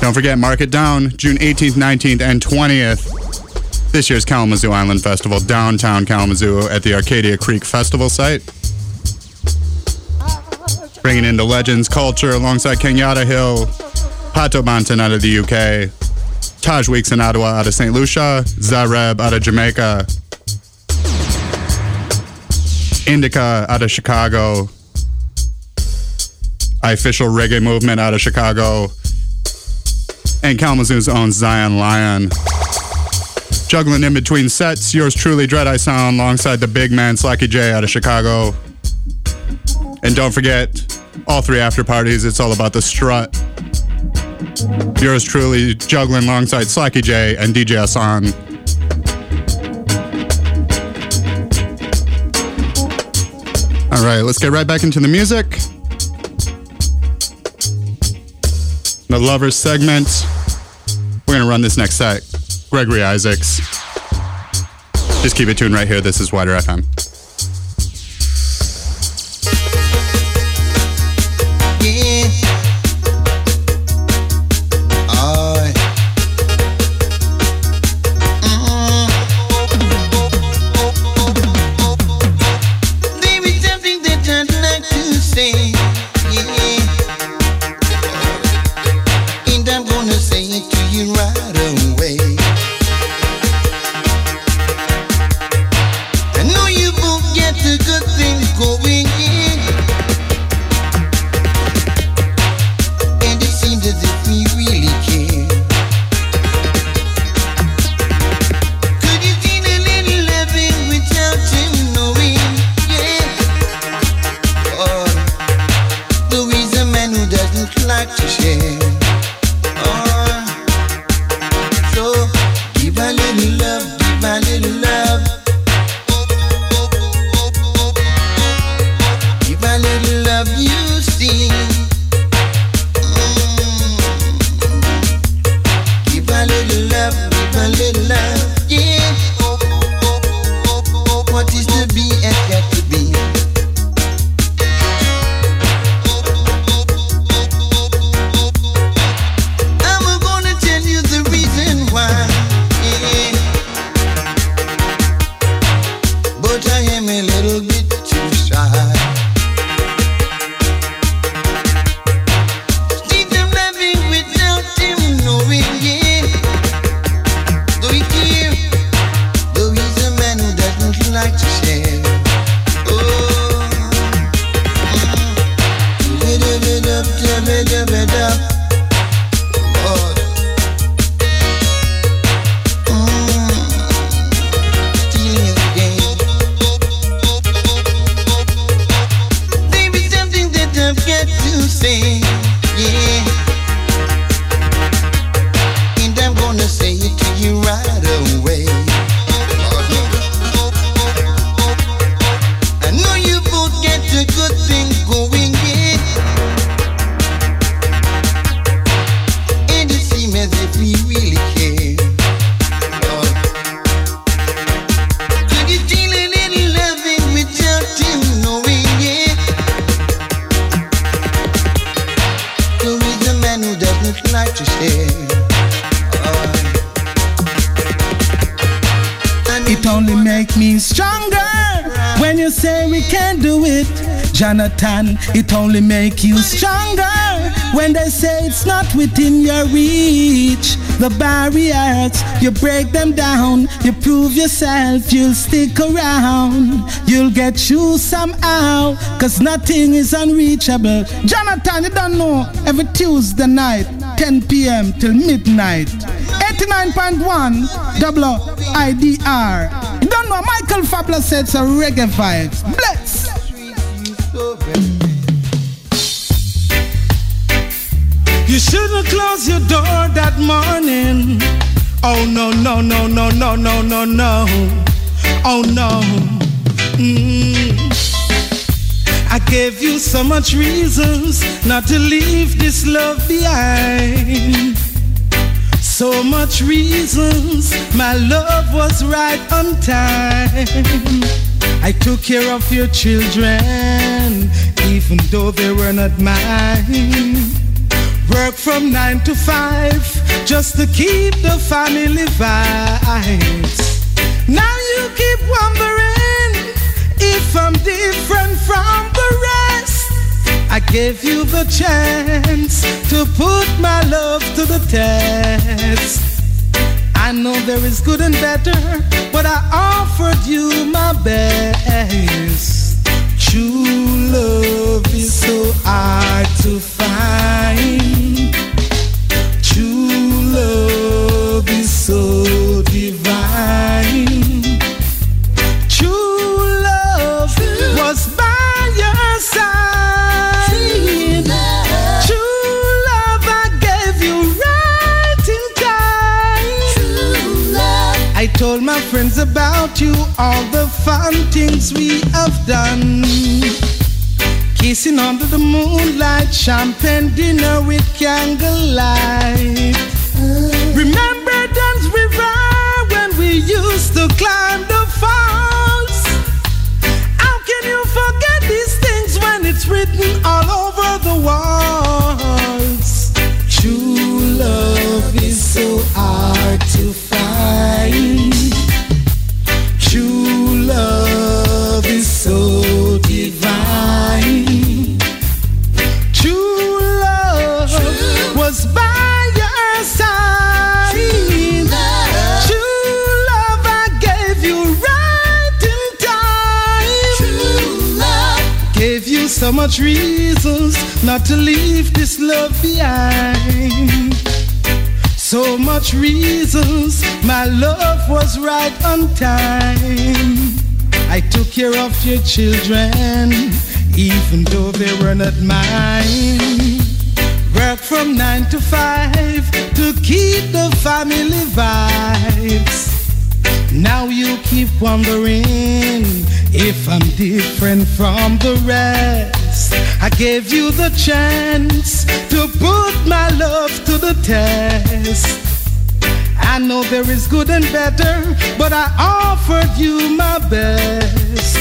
Don't forget, mark it down, June 18th, 19th, and 20th. This year's Kalamazoo Island Festival, downtown Kalamazoo at the Arcadia Creek Festival site. Bringing in the legends culture alongside Kenyatta Hill, Pato Banton out of the UK, Taj Weekes and Adowa out of St. Lucia, Zareb out of Jamaica, Indica out of Chicago, Official Reggae Movement out of Chicago, and Kalamazoo's own Zion Lion. Juggling in between sets, yours truly, Dread Eye Sound, alongside the big man Slacky J out of Chicago. And don't forget, all three after parties, it's all about the strut. Yours truly, juggling alongside Slacky J and DJ Hassan. All right, let's get right back into the music. The Lovers segment. We're going to run this next set. Gregory Isaacs. Just keep it tuned right here. This is WIDR FM. You break them down, you prove yourself, you'll stick around, you'll get through somehow, cause nothing is unreachable. Jonathon, you don't know, every Tuesday night, 10 p.m. till midnight. 89.1 WIDR. You don't know, Michael Fabulous said it's a reggae vibes. Bless. You shouldn't close your door that morning. Oh no, no, no, no, no, no, no, no. Oh no. Mm. I gave you so much reasons not to leave this love behind. So much reasons my love was right on time. I took care of your children, even though they were not mine. Work from nine to five just to keep the family vibes. Now you keep wondering if I'm different from the rest. I gave you the chance to put my love to the test. I know there is good and better, but I offered you my best. True love is so hard to find. So divine. True love was by your side. True love I gave you right in time. True love. I told my friends about you, all the fun things we have done. Kissing under the moonlight, champagne dinner with candlelight. Remember to climb the falls? How can you forget these things when it's written all over the walls? True love is so hard to find. So much reasons not to leave this love behind. So much reasons my love was right on time. I took care of your children, even though they were not mine. Work from nine to five to keep the family vibes. Now you keep wondering if I'm different from the rest. I gave you the chance to put my love to the test. I know there is good and better, but I offered you my best.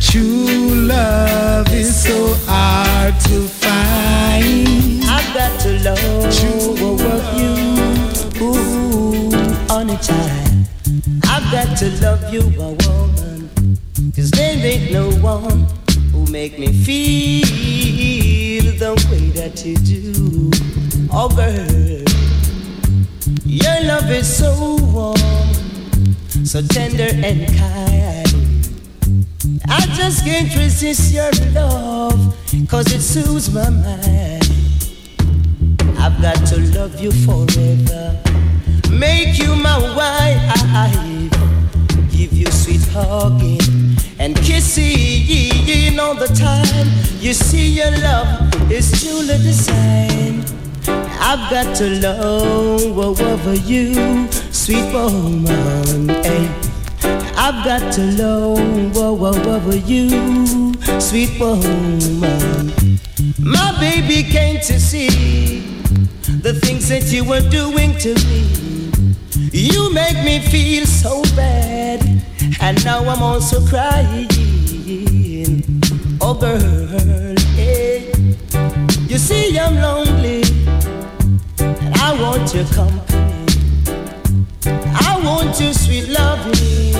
True love is so hard to find. I've got to love True you, ooh, on a child. Got to love you, a woman, cause there ain't no one who make me feel the way that you do. Oh, girl, your love is so warm, so tender and kind. I just can't resist your love, cause it soothes my mind. I've got to love you forever, make you my wife, give you sweet hugging and kissing all the time. You see, your love is truly designed. I've got to love over you, sweet woman. Eh? Hey. I've got to love over you, sweet woman. My baby came to see the things that you were doing to me. You make me feel so bad, and now I'm also crying. Oh, girl, hey. you see, I'm lonely, and I want your company. I want your sweet loving.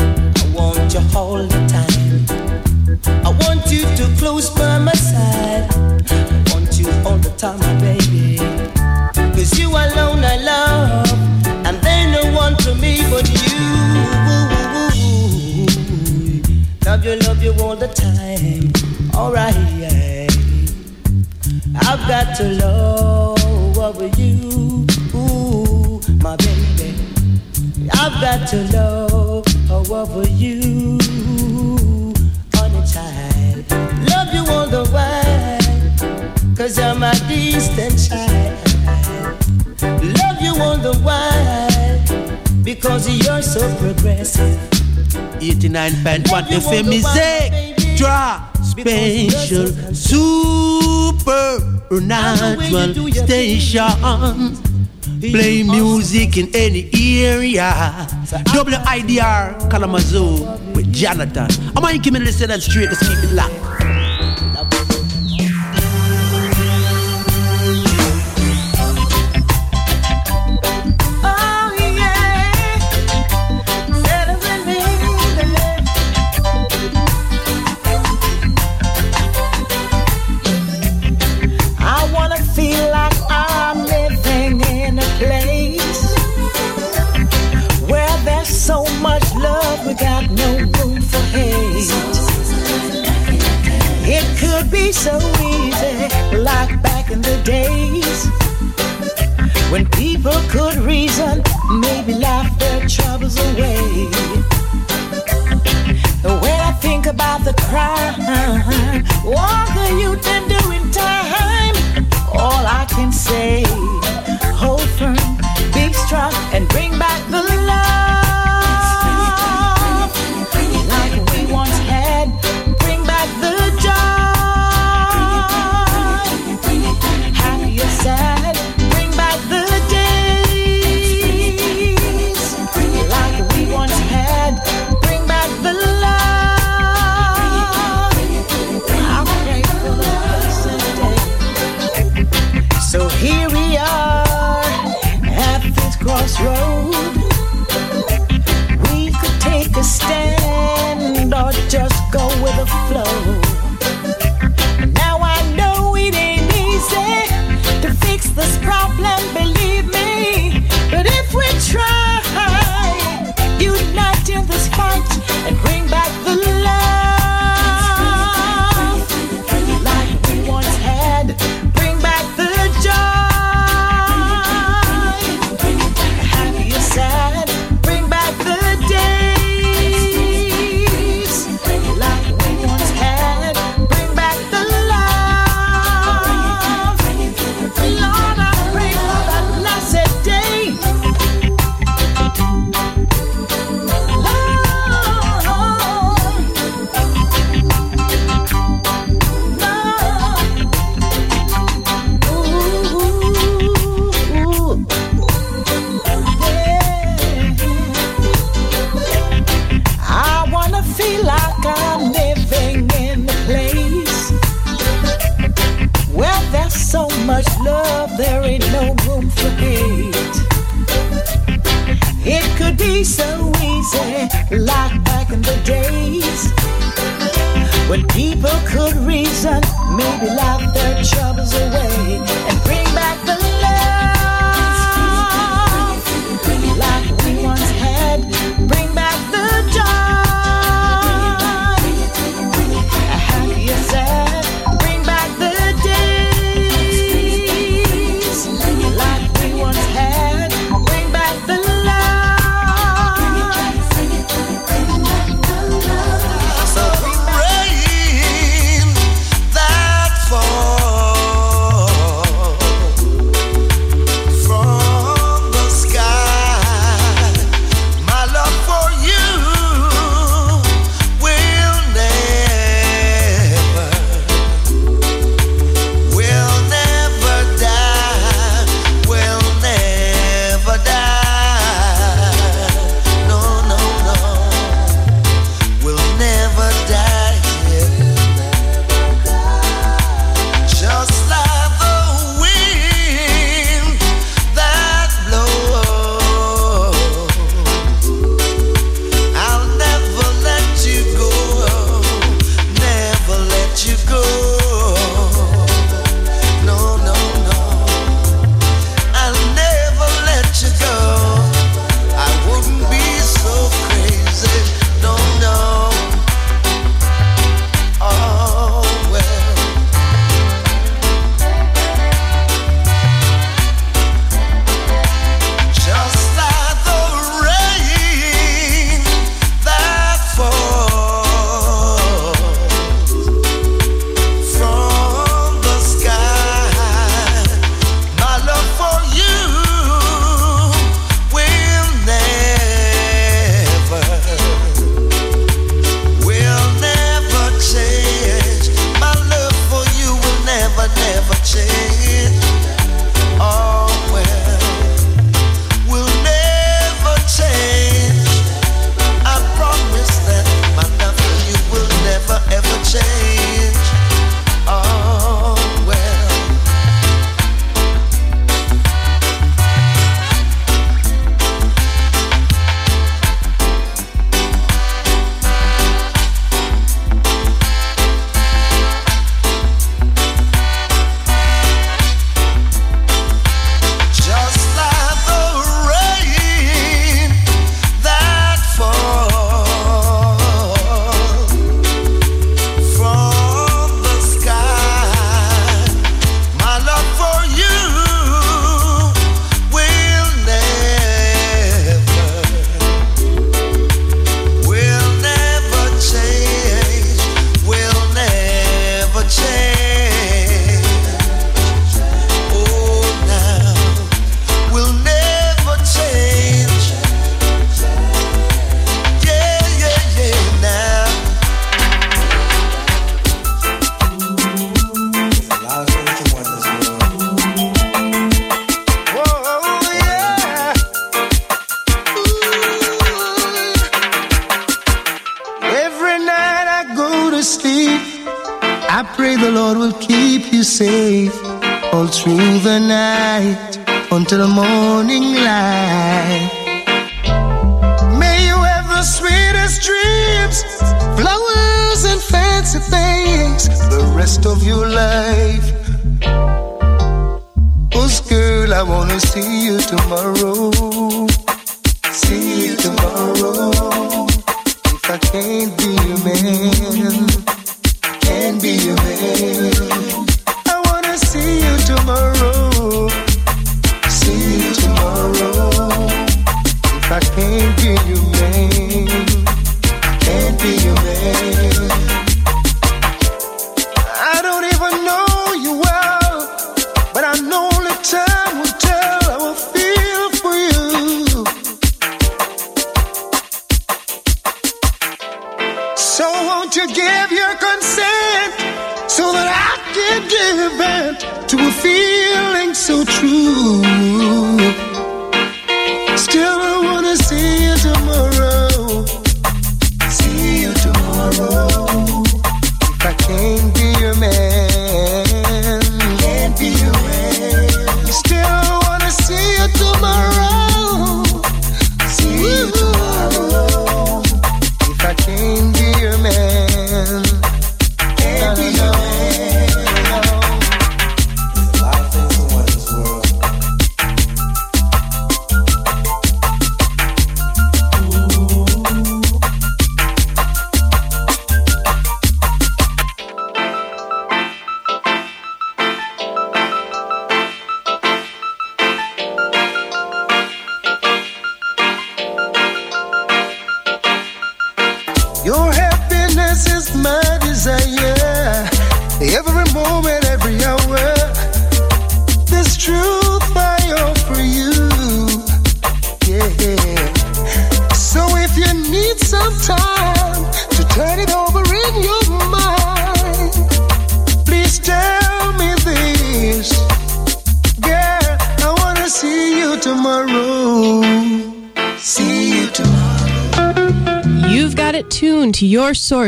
I want you all the time. I want you to close by my side. I want you all the time, my baby. Cause you alone the time. Alright. I've got to love over you, ooh, my baby. I've got to love over you, honey child. Love you all the while, cause I'm a distant child. Love you all the while, because you're so progressive. 89.1 FM music drop special supernatural station. Play music in any area. WIDR Kalamazoo with Jonathon. I'm gonna give me listen and straight? Let's keep it locked so easy, like back in the days when people could reason, maybe laugh their troubles away. When I think about the crime, what the youth them do in time, all I can say, hold firm, be strong, and bring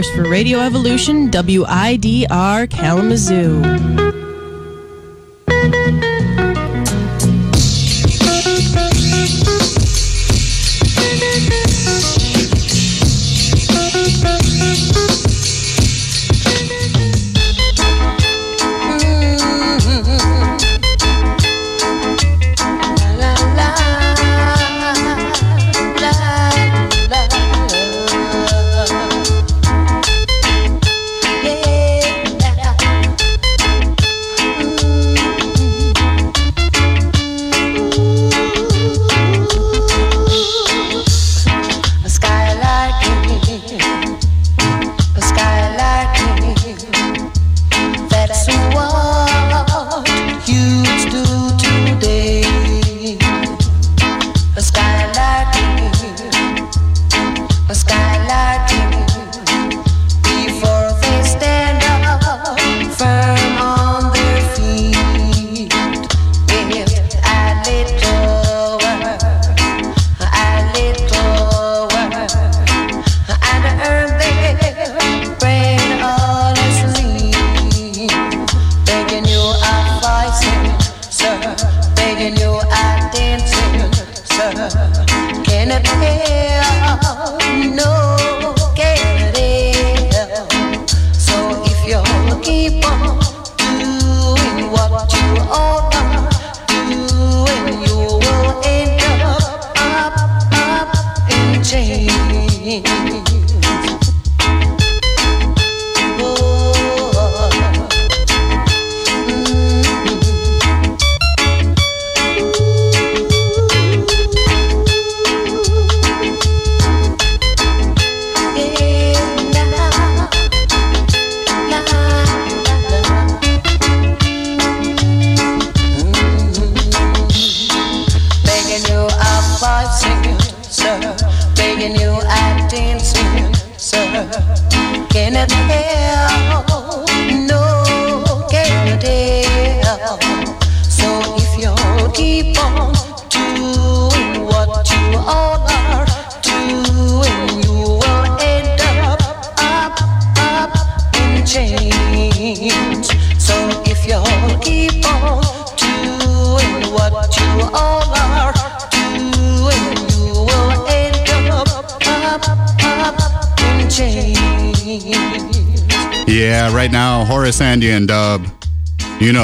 source for Radio Evolution, WIDR Kalamazoo.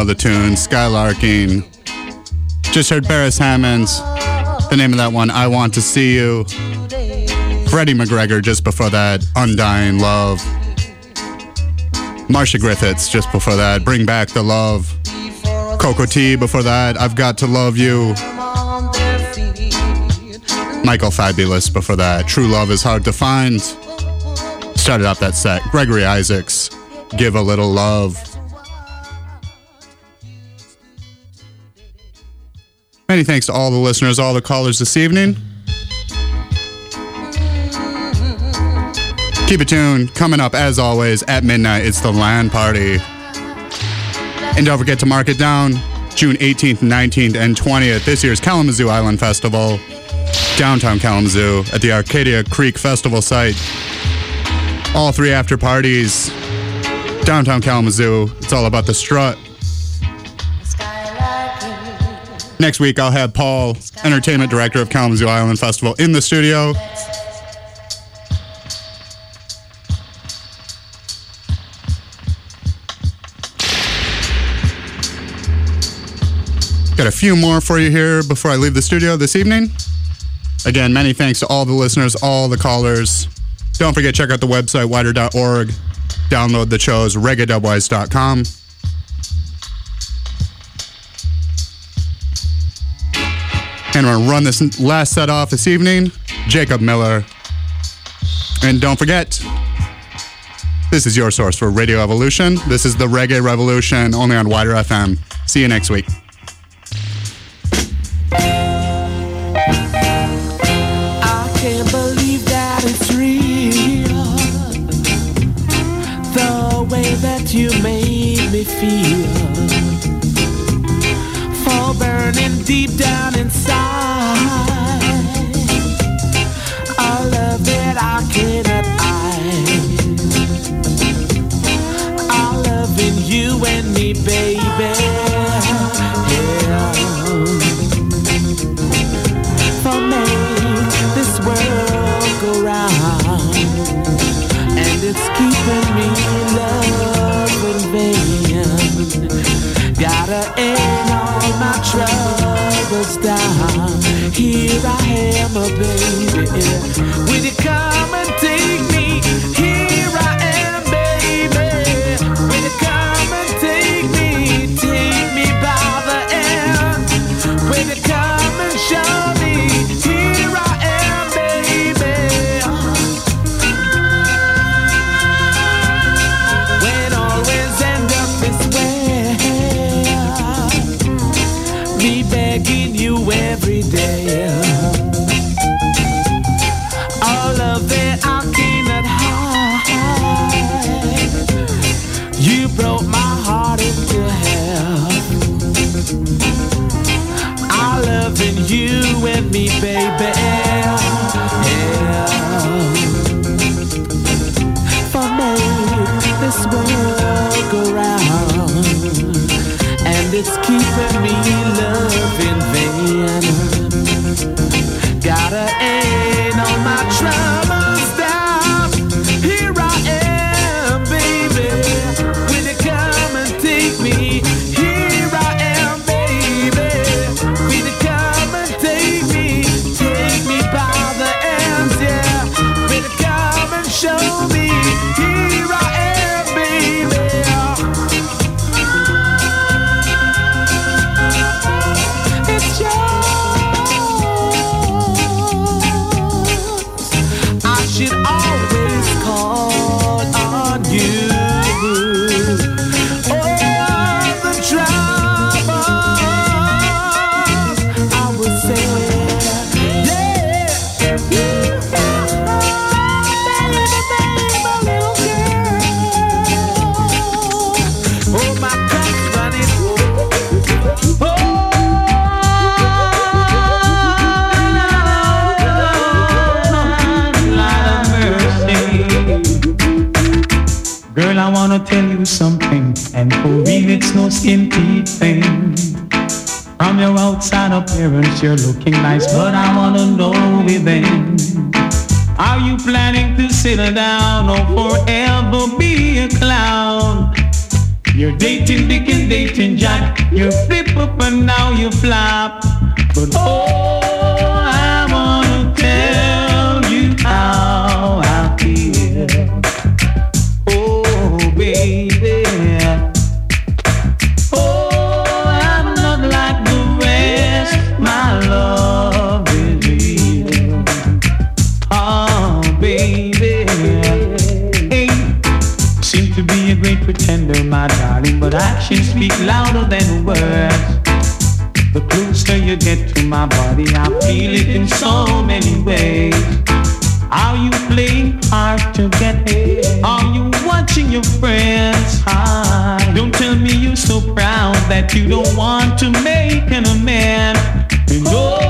The tune, Skylarking. Just heard Beres Hammonds. The name of that one, I Want to See You. Freddie McGregor just before that, Undying Love. Marcia Griffiths just before that, Bring Back the Love. Cocoa Tea before that, I've Got to Love You. Michael Fabulous before that, True Love is Hard to Find. Started off that set, Gregory Isaacs, Give a Little Love. Many thanks to all the listeners, all the callers this evening. Keep it tuned. Coming up, as always, at midnight, it's the LAN party. And don't forget to mark it down June 18th, 19th, and 20th, this year's Kalamazoo Island Festival, downtown Kalamazoo, at the Arcadia Creek Festival site. All three after parties, downtown Kalamazoo. It's all about the strut. Next week, I'll have Paul, entertainment director of Kalamazoo Island Festival, in the studio. Got a few more for you here before I leave the studio this evening. Again, many thanks to all the listeners, all the callers. Don't forget, check out the website, widr.org. Download the shows, reggae.wise.com. And we're going to run this last set off this evening. Jacob Miller. And don't forget, this is your source for Radio Evolution. This is the Reggae Revolution, only on WIDR FM. See you next week. I down here I am a baby. Will you come outside appearance, you're looking nice, but I wanna know within. Are you planning to settle down or forever be a clown? You're dating Dick and dating Jack. You flip up and now you flop. But oh, speak louder than words. The closer you get to my body, I feel it in so many ways. Are you playing hard to get? Are you watching your friends hide? Don't tell me you're so proud that you don't want to make an amend. Oh,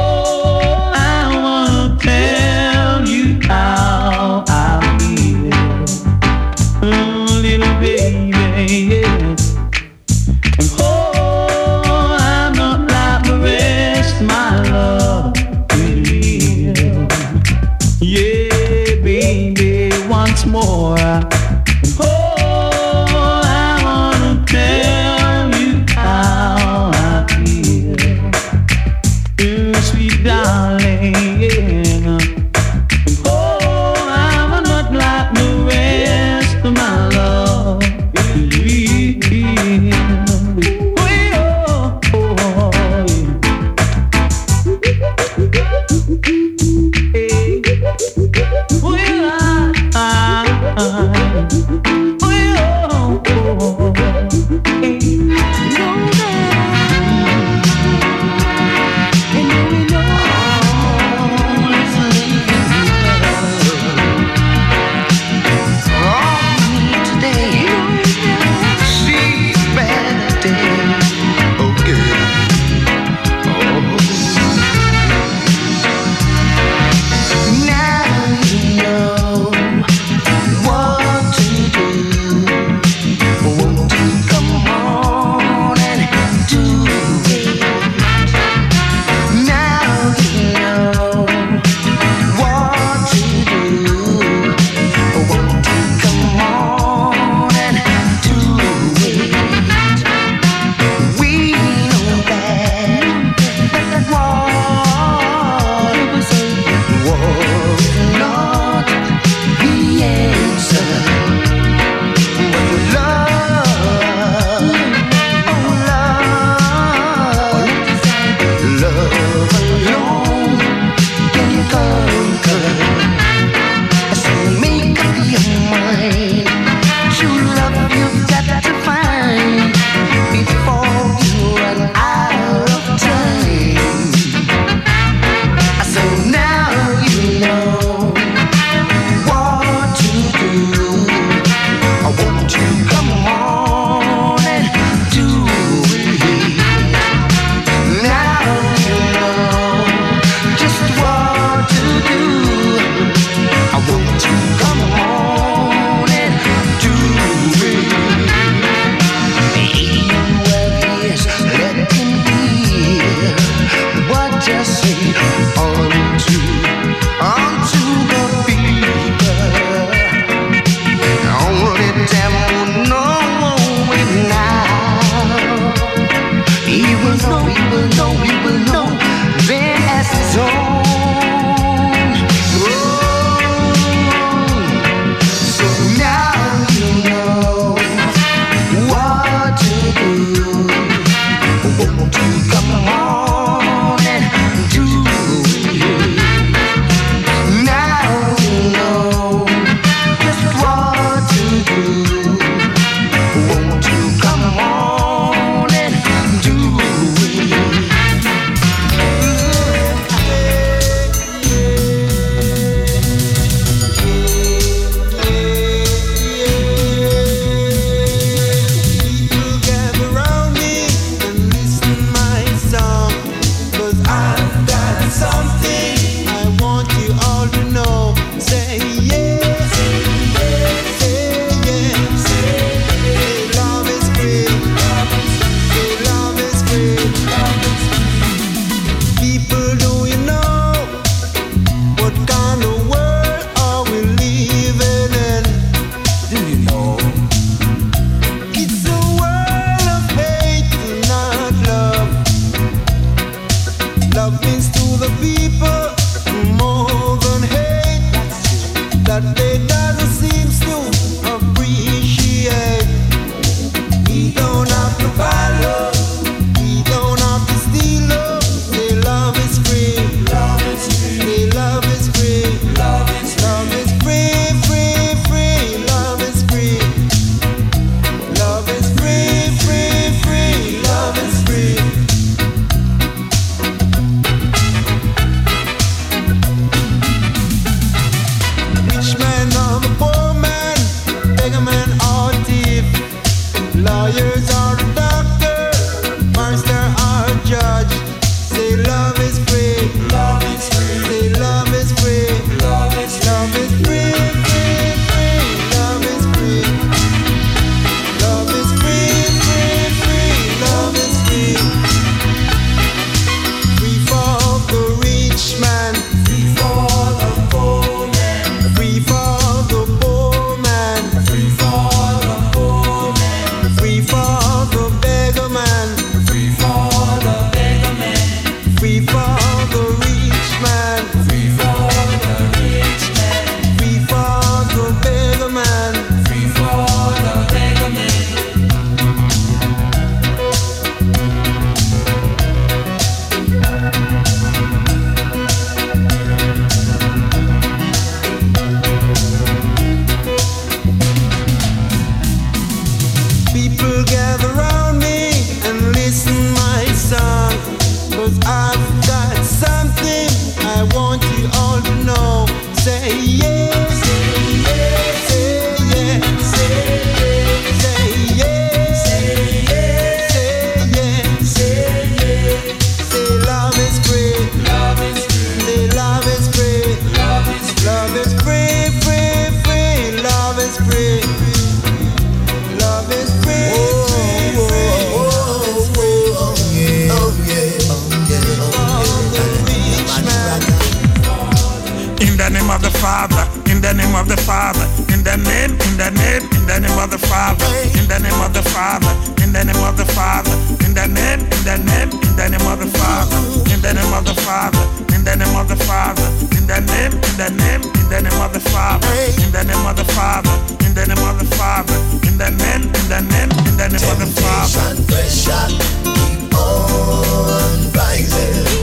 Father, in the name of the Father, in the name, in the name, in the name of the Father, in the name of the Father, in the name of the Father, in the name, in the name, in the name of the Father, in the name of the Father, in the name of the Father, in the name, in the name, in the name of the Father, in the name of the Father, in the name of the Father, in the name, in the name, in the name of the Father. pressure keep on rising.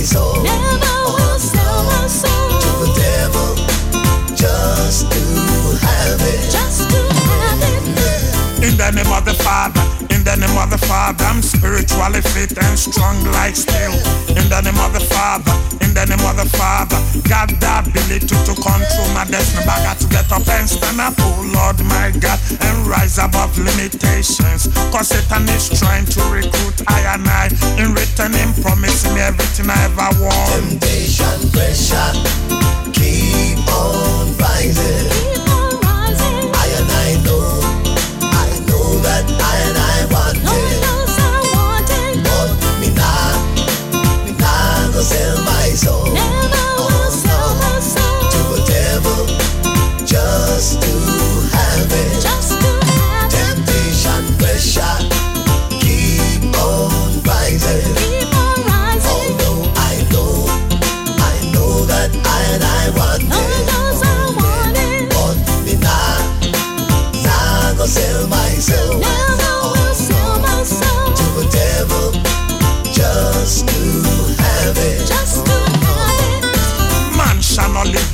My soul. Never will sell my soul. To the devil, just to have it. Just to have it. In the name of the Father, the name of the Father, I'm spiritually fit and strong like steel. In the name of the Father, in the name of the Father, got the ability to control my destiny. But I got to get up and stand up, oh Lord my God, and rise above limitations. Cause Satan is trying to recruit I and I. In return, him promising me everything I ever want. Temptation, pressure. Keep on rising.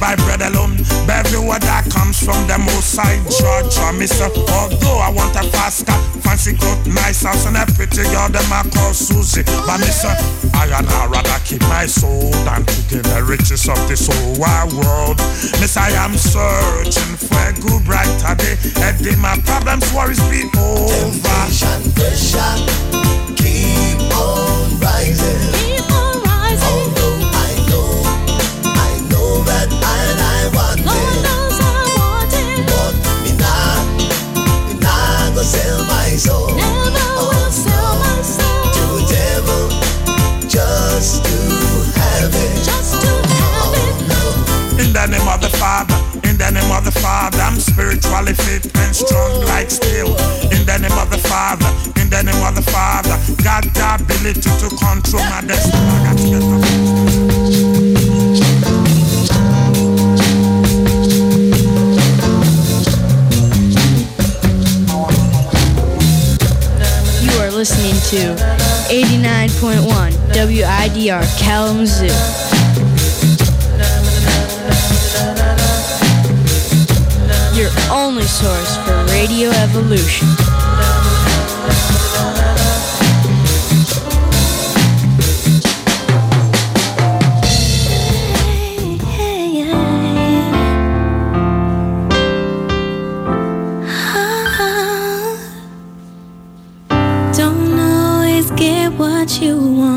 By bread alone, but every word that comes from the most side judge or mister. Although I want a fast car, fancy coat, nice house, and a pretty girl, them I call Susie. But mister, I and I rather keep my soul than to gain the riches of this whole wide world. Miss, I am searching for a good brighter day. A day my problems, worries be over. Temptation, pressure, keep on rising. Keep on sell my soul. Never oh. will sell my soul. To the devil, just to have it. Just to have oh, it. In the the name of the Father, in the name of the Father, I'm spiritually fit and strong like steel. In the name of the Father, in the name of the Father, got the ability to control my destiny. To 89.1 WIDR Kalamazoo. Your only source for Radio Evolution. You want